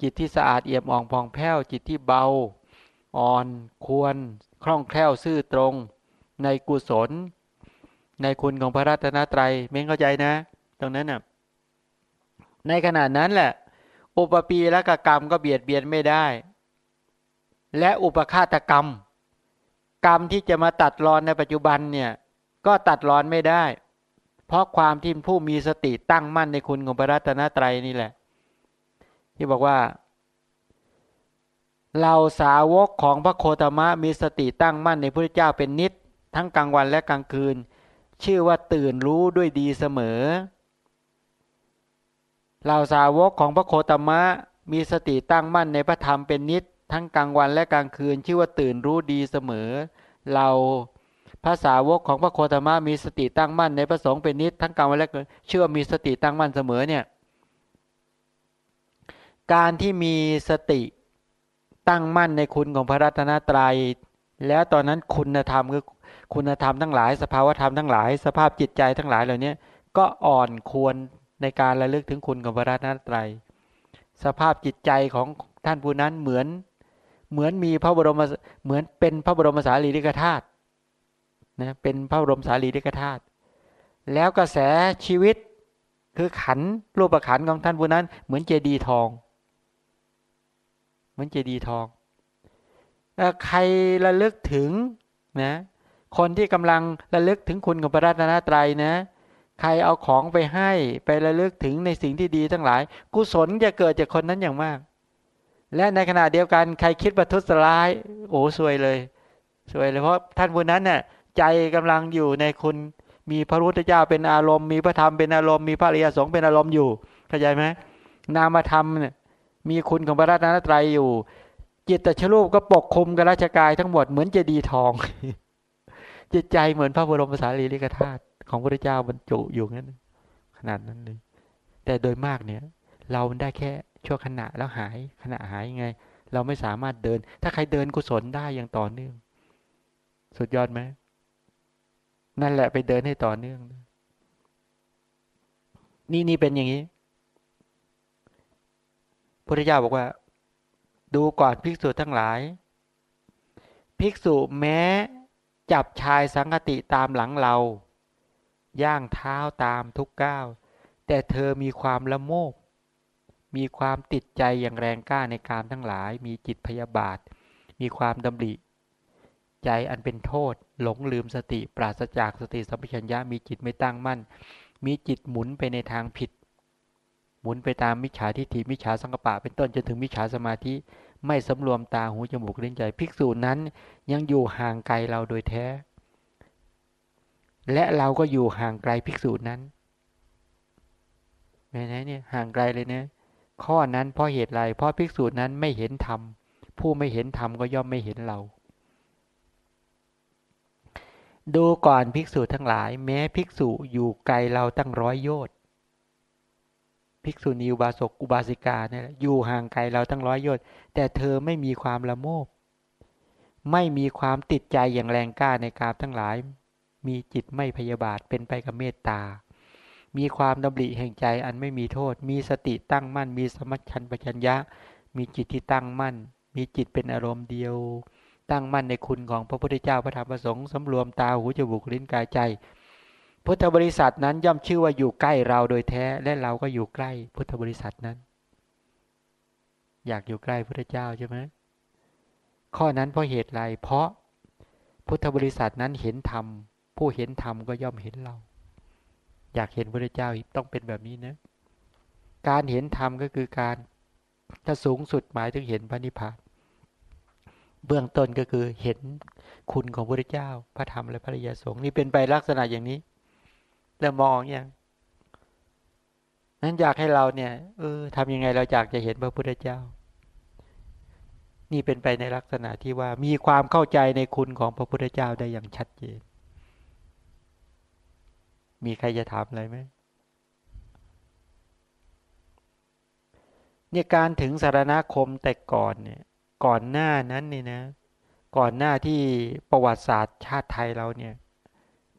จิตที่สะอาดเอี่ยมอ่องผ่องแผ้วจิตที่เบา อ่อนควร คล่องแคล่วซื่อตรง ในกุศล ในคุณของพระรัตนตรัยเม้งเข้าใจนะ ตรงนั้นน่ะในขณะนั้นแหละ อุปปีและกกรรมก็เบียดเบียนไม่ได้ และอุปฆาตกรรม กรรมที่จะมาตัดรอนในปัจจุบันเนี่ยก็ตัดรอนไม่ได้ เพราะความที่ผู้มีสติตั้งมั่นในคุณของพระรัตนตรัยนี่แหละ ที่บอกว่าเราสาวกของพระโคตมะมีสติตั้งมั่นในพระเจ้าเป็นนิด ทั้งกลางวันและกลางคืน ชื่อว่าตื่นรู้ด้วยดีเสมอเราสาวกของพระโคตมะมีสติตั้งมั่นในพระธรรมเป็นนิด ทั้งกลางวันและกลางคืนชื่อว่าตื่นรู้ดีเสมอ เราภาษาวกของพระโคตมะมีสติตั้งมั่นในพระสงฆ์เป็นนิดทั้งกลางวันและเชื่อมีสติตั้งมั่นเสมอเนี่ยการที่มีสติตั้งมั่นในคุณของพระรัตนตรยัย แล้วตอนนั้นคุณธรรมคือคุณธรรมทั้งหลาย สภาวธรรมทั้งหลาย สภาพจิตใจทั้งหลายเหล่านี้ก็อ่อนควรในการระลึกถึงคุณของพระรัตนตรยัย สภาพจิตใจของท่านผู้นั้นเหมือน เหมือนมีพระบรมเหมือนเป็นพระบรมสารีริกธาตุนะเป็นพระบรมสารีริกธาตุแล้วกระแสชีวิตคือขันรูปขันของท่านผู้นั้น เหมือนเจดีทอง เหมือนเจดีทองใครระลึกถึงนะคนที่กำลังระลึกถึงคุณของพระรัตนตรัยนะใครเอาของไปให้ไประลึกถึงในสิ่งที่ดีทั้งหลาย กุศลจะเกิดจากคนนั้นอย่างมาก และในขณะเดียวกันใครคิดประทุษร้ายโอ้สวยเลยสวยเลยเพราะท่านผู้นั้นเนี่ยใจกำลังอยู่ในคุณมีพระพุทธเจ้าเป็นอารมณ์มีพระธรรมเป็นอารมณ์มีพระอริยสงฆ์เป็นอารมณ์อยู่เข้าใจไหมนามธรรมเนี่ยมีคุณของพระรัตนตรัยอยู่ จิตตชรูปก็ปกคลุมกับราชกายทั้งหมดเหมือนเจดีทอง จิตใจเหมือนพระบรมสารีริกธาตุของพระเจ้าบรรจุอยู่นั้น ขนาดนั้นเลยแต่โดยมากเนี่ย เราได้แค่ ชั่วขณะแล้วหายขณะหายยังไง เราไม่สามารถเดิน ถ้าใครเดินกุศลได้อย่างต่อเนื่อง สุดยอดไหมนั่นแหละไปเดินให้ต่อเนื่อง นี่นี่เป็นอย่างนี้พุทธเจ้าบอกว่า ดูก่อนภิกษุทั้งหลาย ภิกษุแม้จับชายสังกติตามหลังเรา ย่างเท้าตามทุกก้าวแต่เธอมีความละโมบ มีความติดใจอย่างแรงกล้าในการทั้งหลาย มีจิตพยาบาท มีความดำริ ใจอันเป็นโทษ หลงลืมสติ ปราศจากสติสัมปชัญญะ มีจิตไม่ตั้งมั่น มีจิตหมุนไปในทางผิด หมุนไปตามมิจฉาทิฏฐิ มิจฉาสังกปะ เป็นต้นจนถึงมิจฉาสมาธิ ไม่สำรวมตา หู จมูก ลิ้น ใจ ภิกษุนั้น ยังอยู่ห่างไกลเราโดยแท้ และเราก็อยู่ห่างไกลภิกษุนั้นแม่นเนี่ยห่างไกลเลยเนี่ย ข้อนั้นเพราะเหตุไรเพราะภิกษุนั้นไม่เห็นธรรม ผู้ไม่เห็นธรรมก็ย่อมไม่เห็นเรา ดูก่อนภิกษุทั้งหลาย แม้ภิกษุอยู่ไกลเราตั้งร้อยโยชน์ภิกษุณีอุบาสกอุบาสิกาเนี่ยอยู่ห่างไกลเราตั้งร้อยโยชน์แต่เธอไม่มีความละโมบ ไม่มีความติดใจอย่างแรงกล้าในกามทั้งหลาย มีจิตไม่พยาบาทเป็นไปกับเมตตา มีความดำริแห่งใจอันไม่มีโทษ มีสติตั้งมั่น มีสมัชชันปัญญะ มีจิตที่ตั้งมั่น มีจิตเป็นอารมณ์เดียว ตั้งมั่นในคุณของพระพุทธเจ้าพระธรรมพระสงฆ์สำรวมตาหูจมูกลิ้นกายใจ พุทธบริษัทนั้นย่อมชื่อว่าอยู่ใกล้เราโดยแท้และเราก็อยู่ใกล้พุทธบริษัทนั้น อยากอยู่ใกล้พุทธเจ้าใช่ไหมข้อนั้นเพราะเหตุไรเพราะพุทธบริษัทนั้นเห็นธรรมผู้เห็นธรรมก็ย่อมเห็นเรา อยากเห็นพระเจ้าต้องเป็นแบบนี้นะ การเห็นธรรมก็คือการถ้าสูงสุดหมายถึงเห็นพระนิพพาน เบื้องต้นก็คือเห็นคุณของพระเจ้า พระธรรมและพระยาสงฆ์นี่เป็นไปลักษณะอย่างนี้ แล้วมองอย่างนั้นอยากให้เราเนี่ยเออทำยังไงเราอยากจะเห็นพระพุทธเจ้า นี่เป็นไปในลักษณะที่ว่ามีความเข้าใจในคุณของพระพุทธเจ้าได้อย่างชัดเจน มีใครจะถามอะไรไหมเนี่ยการถึงสารณคมแต่ก่อนเนี่ย ก่อนหน้านั้นนี่นะ ก่อนหน้าที่ประวัติศาสตร์ชาติไทยเราเนี่ย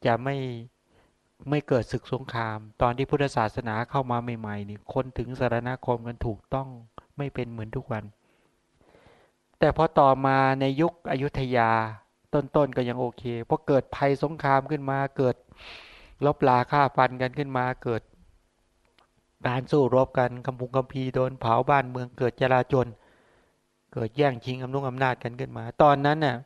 จะไม่ไม่เกิดศึกสงคราม ตอนที่พุทธศาสนาเข้ามาใหม่ๆนี่คนถึงสารณคมกันถูกต้องไม่เป็นเหมือนทุกวัน แต่พอต่อมาในยุคอยุธยาต้นๆก็ยังโอเคพอเกิดภัยสงครามขึ้นมาเกิด ลบลาฆ่าฟันกันขึ้นมาเกิด การสู้รบกันคำพุงคำพีโดนเผาบ้านเมืองเกิดจลาจลเกิดแย่งชิงอำนุอำนาจกันขึ้นมา ตอนนั้นน่ะ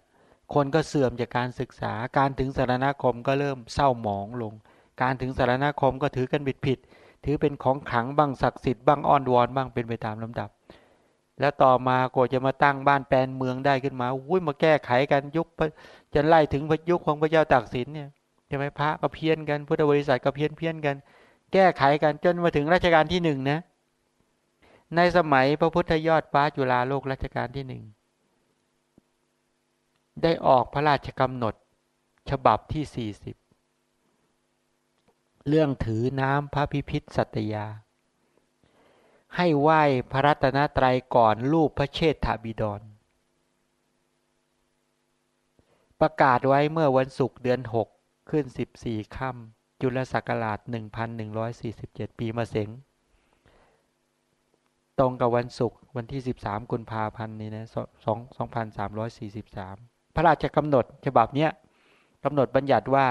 คนก็เสื่อมจากการศึกษาการถึงสารณคมก็เริ่มเศร้าหมองลง การถึงสารณคมก็ถือกันผิดผิด ถือเป็นของขังบ้างศักดิ์สิทธิ์บ้างอ้อนวอนบ้างเป็นไปตามลำดับ แล้วต่อมาก็จะมาตั้งบ้านแปลนเมืองได้ขึ้นมาอุ้ยมาแก้ไขกันยุคจะไล่ถึงพยุคของพระเจ้าตากสินเนี่ย ใช่ไหมพระก็เพี้ยนกันพุทธบริษัทก็เพี้ยนเพี้ยนกัน แก้ไขกันจนมาถึงรัชกาลที่หนึ่งนะ ในสมัยพระพุทธยอดฟ้าจุฬาโลกรัชกาลที่หนึ่งได้ออกพระราชกำหนดฉบับที่ 40 เรื่องถือน้ำพระพิพิธสัตยา ให้ไหว้พระรัตนตรัยก่อนรูปพระเชษฐาบิดร ประกาศไว้เมื่อวันศุกร์เดือน 6 ขึ้น 14ค่ำจุลศักราช 1147 ปีมะเสงตรงกับวันศุกร์วันที่ 13 กุมภาพันธ์นี้นะ2343 พระราชกำหนดฉบับเนี้ยกำหนดบัญญัติว่า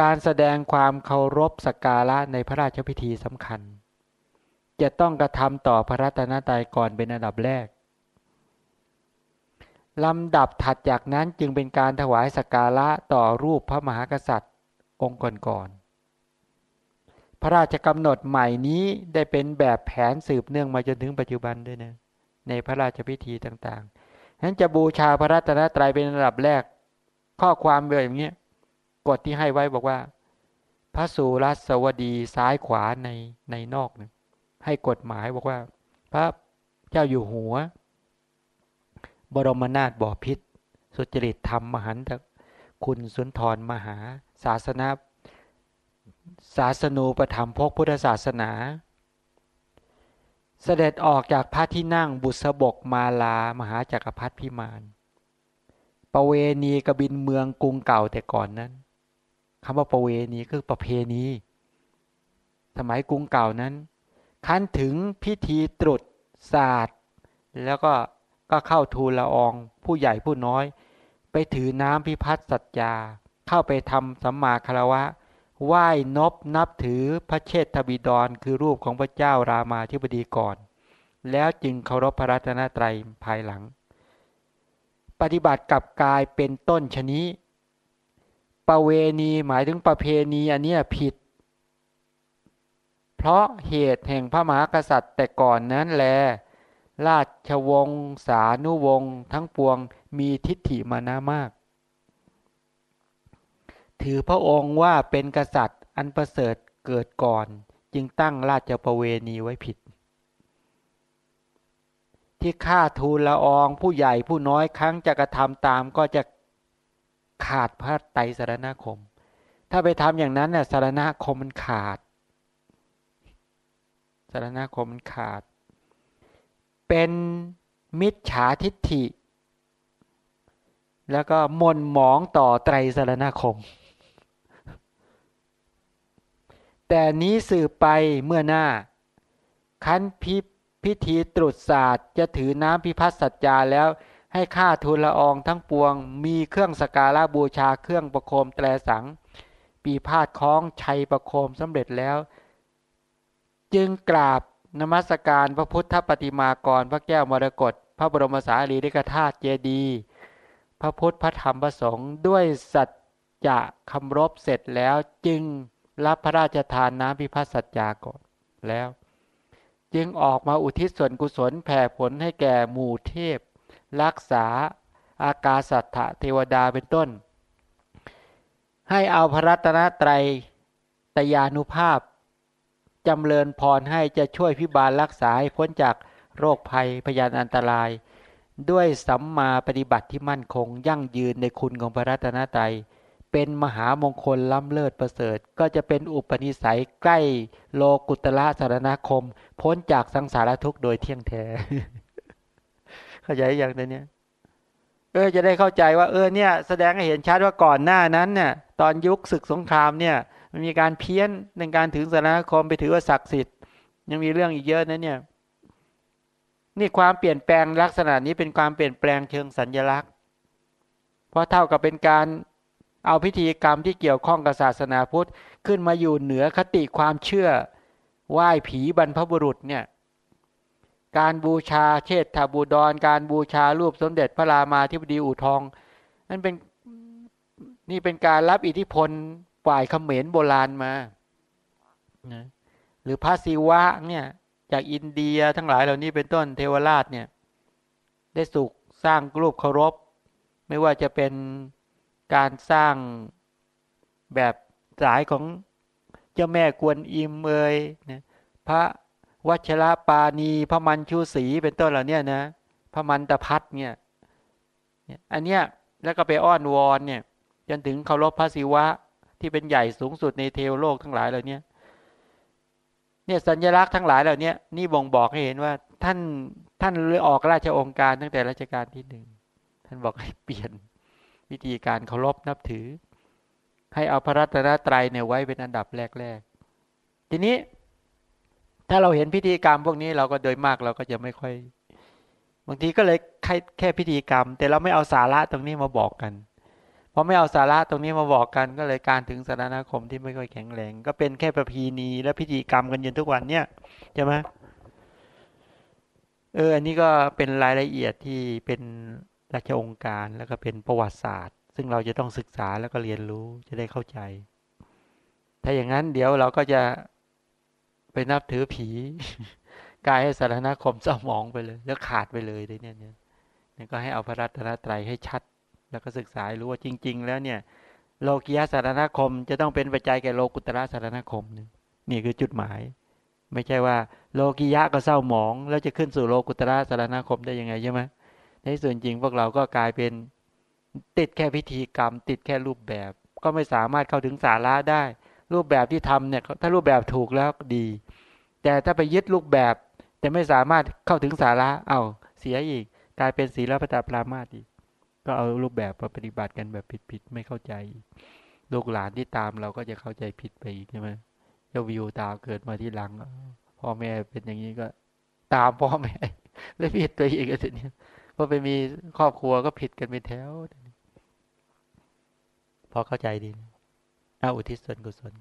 การแสดงความเคารพสักการะในพระราชพิธีสำคัญ จะต้องกระทำต่อพระรัตนตรัยก่อนเป็นอันดับแรก ลำดับถัดจากนั้นจึงเป็นการถวายสักการะต่อรูปพระมหากษัตริย์องค์ก่อนๆ พระราชกำหนดใหม่นี้ได้เป็นแบบแผนสืบเนื่องมาจนถึงปัจจุบันด้วยนะในพระราชพิธีต่างๆฉะนั้นจะบูชาพระรัตนตรัยเป็นระดับแรก ข้อความแบบอย่างนี้กฎที่ให้ไว้บอกว่า พระสุรัสวดีซ้ายขวาในในนอกนะให้กฎหมายบอกว่า พระเจ้าอยู่หัว บรมนาถบ่อพิษ สุจริตธรรมมหันตคุณสุนทรมหา ศาสนาศาสนูปธรรมพกพุทธศาสนา เสด็จออกจากพระที่นั่งบุษบกมาลามหาจักรพรรดิพิมานประเวณีกบินเมืองกรุงเก่าแต่ก่อนนั้นคำว่าประเวณีคือประเพณี สมัยกรุงเก่านั้น ขั้นถึงพิธีตรุษศาสตร์ แล้วก็ ก็เข้าทูลละออง ผู้ใหญ่ผู้น้อย ไปถือน้ำพิพัฒน์สัจจาเข้าไปทำสัมมาคารวะไหว้นบนับถือพระเชษฐบิดรคือรูปของพระเจ้ารามาธิบดีก่อน แล้วจึงเคารพพระรัตนตรัยภายหลัง ปฏิบัติกับกายเป็นต้นชนี้ประเวณีหมายถึงประเพณีอันนี้ผิด เพราะเหตุแห่งพระมหากษัตริย์แต่ก่อนนั้นแล ราชวงศ์สานุวงศ์ทั้งปวงมีทิฏฐิมานามาก ถือพระองค์ว่าเป็นกษัตริย์อันประเสริฐเกิดก่อน จึงตั้งราชประเวณีไว้ผิด ที่ฆ่าทูลละอองผู้ใหญ่ผู้น้อยครั้งจะกระทำตามก็จะขาดพระไตรสารณคม ถ้าไปทำอย่างนั้นน่ะสารณคมมันขาดสารณคมมันขาด เป็นมิจฉาทิฏฐิ แล้วก็มนหมองต่อไตรสารณคม แต่นี้สืบไปเมื่อหน้า คันพิพิธีตรุษศาสตร์จะถือน้ำพิพัฒสัจจาแล้วให้ข้าทูลละอองทั้งปวง มีเครื่องสการะบูชาเครื่องประโคมแตรสัง ปีพาดคล้องชัยประโคมสำเร็จแล้ว จึงกราบ นมัสการพระพุทธปฏิมากร พระแก้วมรกตพระบรมสารีริกธาตุเจดี พระพุทธพระธรรมพระสงฆ์ด้วยสัจจะคำรบเสร็จแล้วจึงรับพระราชทานน้ำพิพัฒน์สัจจาก่อนแล้ว จึงออกมาอุทิศส่วนกุศลแผ่ผลให้แก่หมู่เทพ รักษาอากาสัตถเทวดาเป็นต้น ให้เอาพระรัตนตรัยตยานุภาพ จำเริญพรให้จะช่วยพิบาลรักษาให้พ้นจากโรคภัยพยานอันตราย ด้วยสัมมาปฏิบัติที่มั่นคง ยั่งยืนในคุณของพระรัตนตรัยเป็นมหามงคลล้ำเลิศประเสริฐ ก็จะเป็นอุปนิสัยใกล้โลกุตละสารณคม พ้นจากสังสารทุกข์โดยเที่ยงแท้เข้าใจอย่างนี้เออจะได้เข้าใจว่า เออเนี่ย แสดงให้เห็นชัดว่าก่อนหน้านั้นเนี่ย ตอนยุคศึกสงครามเนี่ย มันมีการเพี้ยนในการถึงสารณคมไปถือว่าศักดิ์สิทธิ์ ยังมีเรื่องอีกเยอะนะเนี่ยนี่ความเปลี่ยนแปลงลักษณะนี้เป็นความเปลี่ยนแปลงเชิงสัญญลักษณ์ เพราะเท่ากับเป็นการเอาพิธีกรรมที่เกี่ยวข้องกับศาสนาพุทธ ขึ้นมาอยู่เหนือคติความเชื่อไหว้ผีบรรพบุรุษเนี่ยการบูชาเชษฐาบูดร การบูชารูปสมเด็จพระรามาธิบดีอู่ทองนั่นเป็นนี่เป็นการรับอิทธิพล ฝ่ายเขมรโบราณมานะหรือพระศิวะเนี่ยจากอินเดียทั้งหลายเหล่านี้เป็นต้นเทวราชเนี่ยได้สุกสร้างรูปเคารพ ไม่ว่าจะเป็นการสร้างแบบสายของเจ้าแม่กวนอิมเอยนะพระวัชระปาณีพระมันชูศรีเป็นต้นเหล่านี้นะพระมันตพัฒเนี่ยอันเนี้ยแล้วก็ไปอ้อนวอนเนี่ยจนถึงเคารพพระศิวะ ที่เป็นใหญ่สูงสุดในเทวโลกทั้งหลายเหล่านี้เนี่ยสัญลักษณ์ทั้งหลายเหล่านี้นี่บ่งบอกให้เห็นว่าท่านท่านเลยออกราชองค์การตั้งแต่รัชกาลที่หนึ่งท่านบอกให้เปลี่ยนวิธีการเคารพนับถือ ให้เอาพระรัตนตรัยเนี่ยไว้เป็นอันดับแรกๆทีนี้ถ้าเราเห็นพิธีกรรมพวกนี้เราก็โดยมากเราก็จะไม่ค่อย บางทีก็เลยแค่แค่พิธีกรรม แต่เราไม่เอาสาระตรงนี้มาบอกกัน พอไม่เอาสาระตรงนี้มาบอกกันก็เลยการถึงสารณคมที่ไม่ค่อยแข็งแรง ก็เป็นแค่ประเพณีและพิธีกรรมกันยันทุกวันเนี่ยใช่ไหมเอออันนี้ก็เป็นรายละเอียดที่เป็นราชองค์การแล้วก็เป็นประวัติศาสตร์ ซึ่งเราจะต้องศึกษาแล้วก็เรียนรู้จะได้เข้าใจ ถ้าอย่างนั้นเดี๋ยวเราก็จะไปนับถือผีกายให้สารณคมสมองไปเลย แล้วขาดไปเลยเนี่ยเนี่ยก็ให้เอาพระรัตนตรัยให้ชัด แล้วก็ศึกษารู้ว่าจริง ๆ แล้วเนี่ย โลกียสารณคม จะต้องเป็นปัจจัยแก่โลกุตระสารณคมนี่คือจุดหมาย ไม่ใช่ว่า โลกียะก็เศร้าหมอง แล้วจะขึ้นสู่โลกุตระสารณคมได้ยังไงใช่ไหมในส่วนจริงพวกเราก็กลายเป็นติดแค่พิธีกรรม ติดแค่รูปแบบ ก็ไม่สามารถเข้าถึงสาระได้ รูปแบบที่ทำเนี่ยถ้ารูปแบบถูกแล้วดี แต่ถ้าไปยึดรูปแบบ แต่ไม่สามารถเข้าถึงสาระเอา้าเสียอีก กลายเป็นศีลพระตาปรามาสอีก ก็เอารูปแบบมาปฏิบัติกันแบบผิดๆไม่เข้าใจ ลูกหลานที่ตามเราก็จะเข้าใจผิดไปอีกใช่ไหมเจ้าวิวตาเกิดมาที่หลังพ่อแม่เป็นอย่างนี้ก็ตามพ่อแม่แล้วผิดไปอีกอันนี้พอไปมีครอบครัวก็ผิดกันไปแถวพอเข้าใจดีเอาอุทิศส่วนกุศล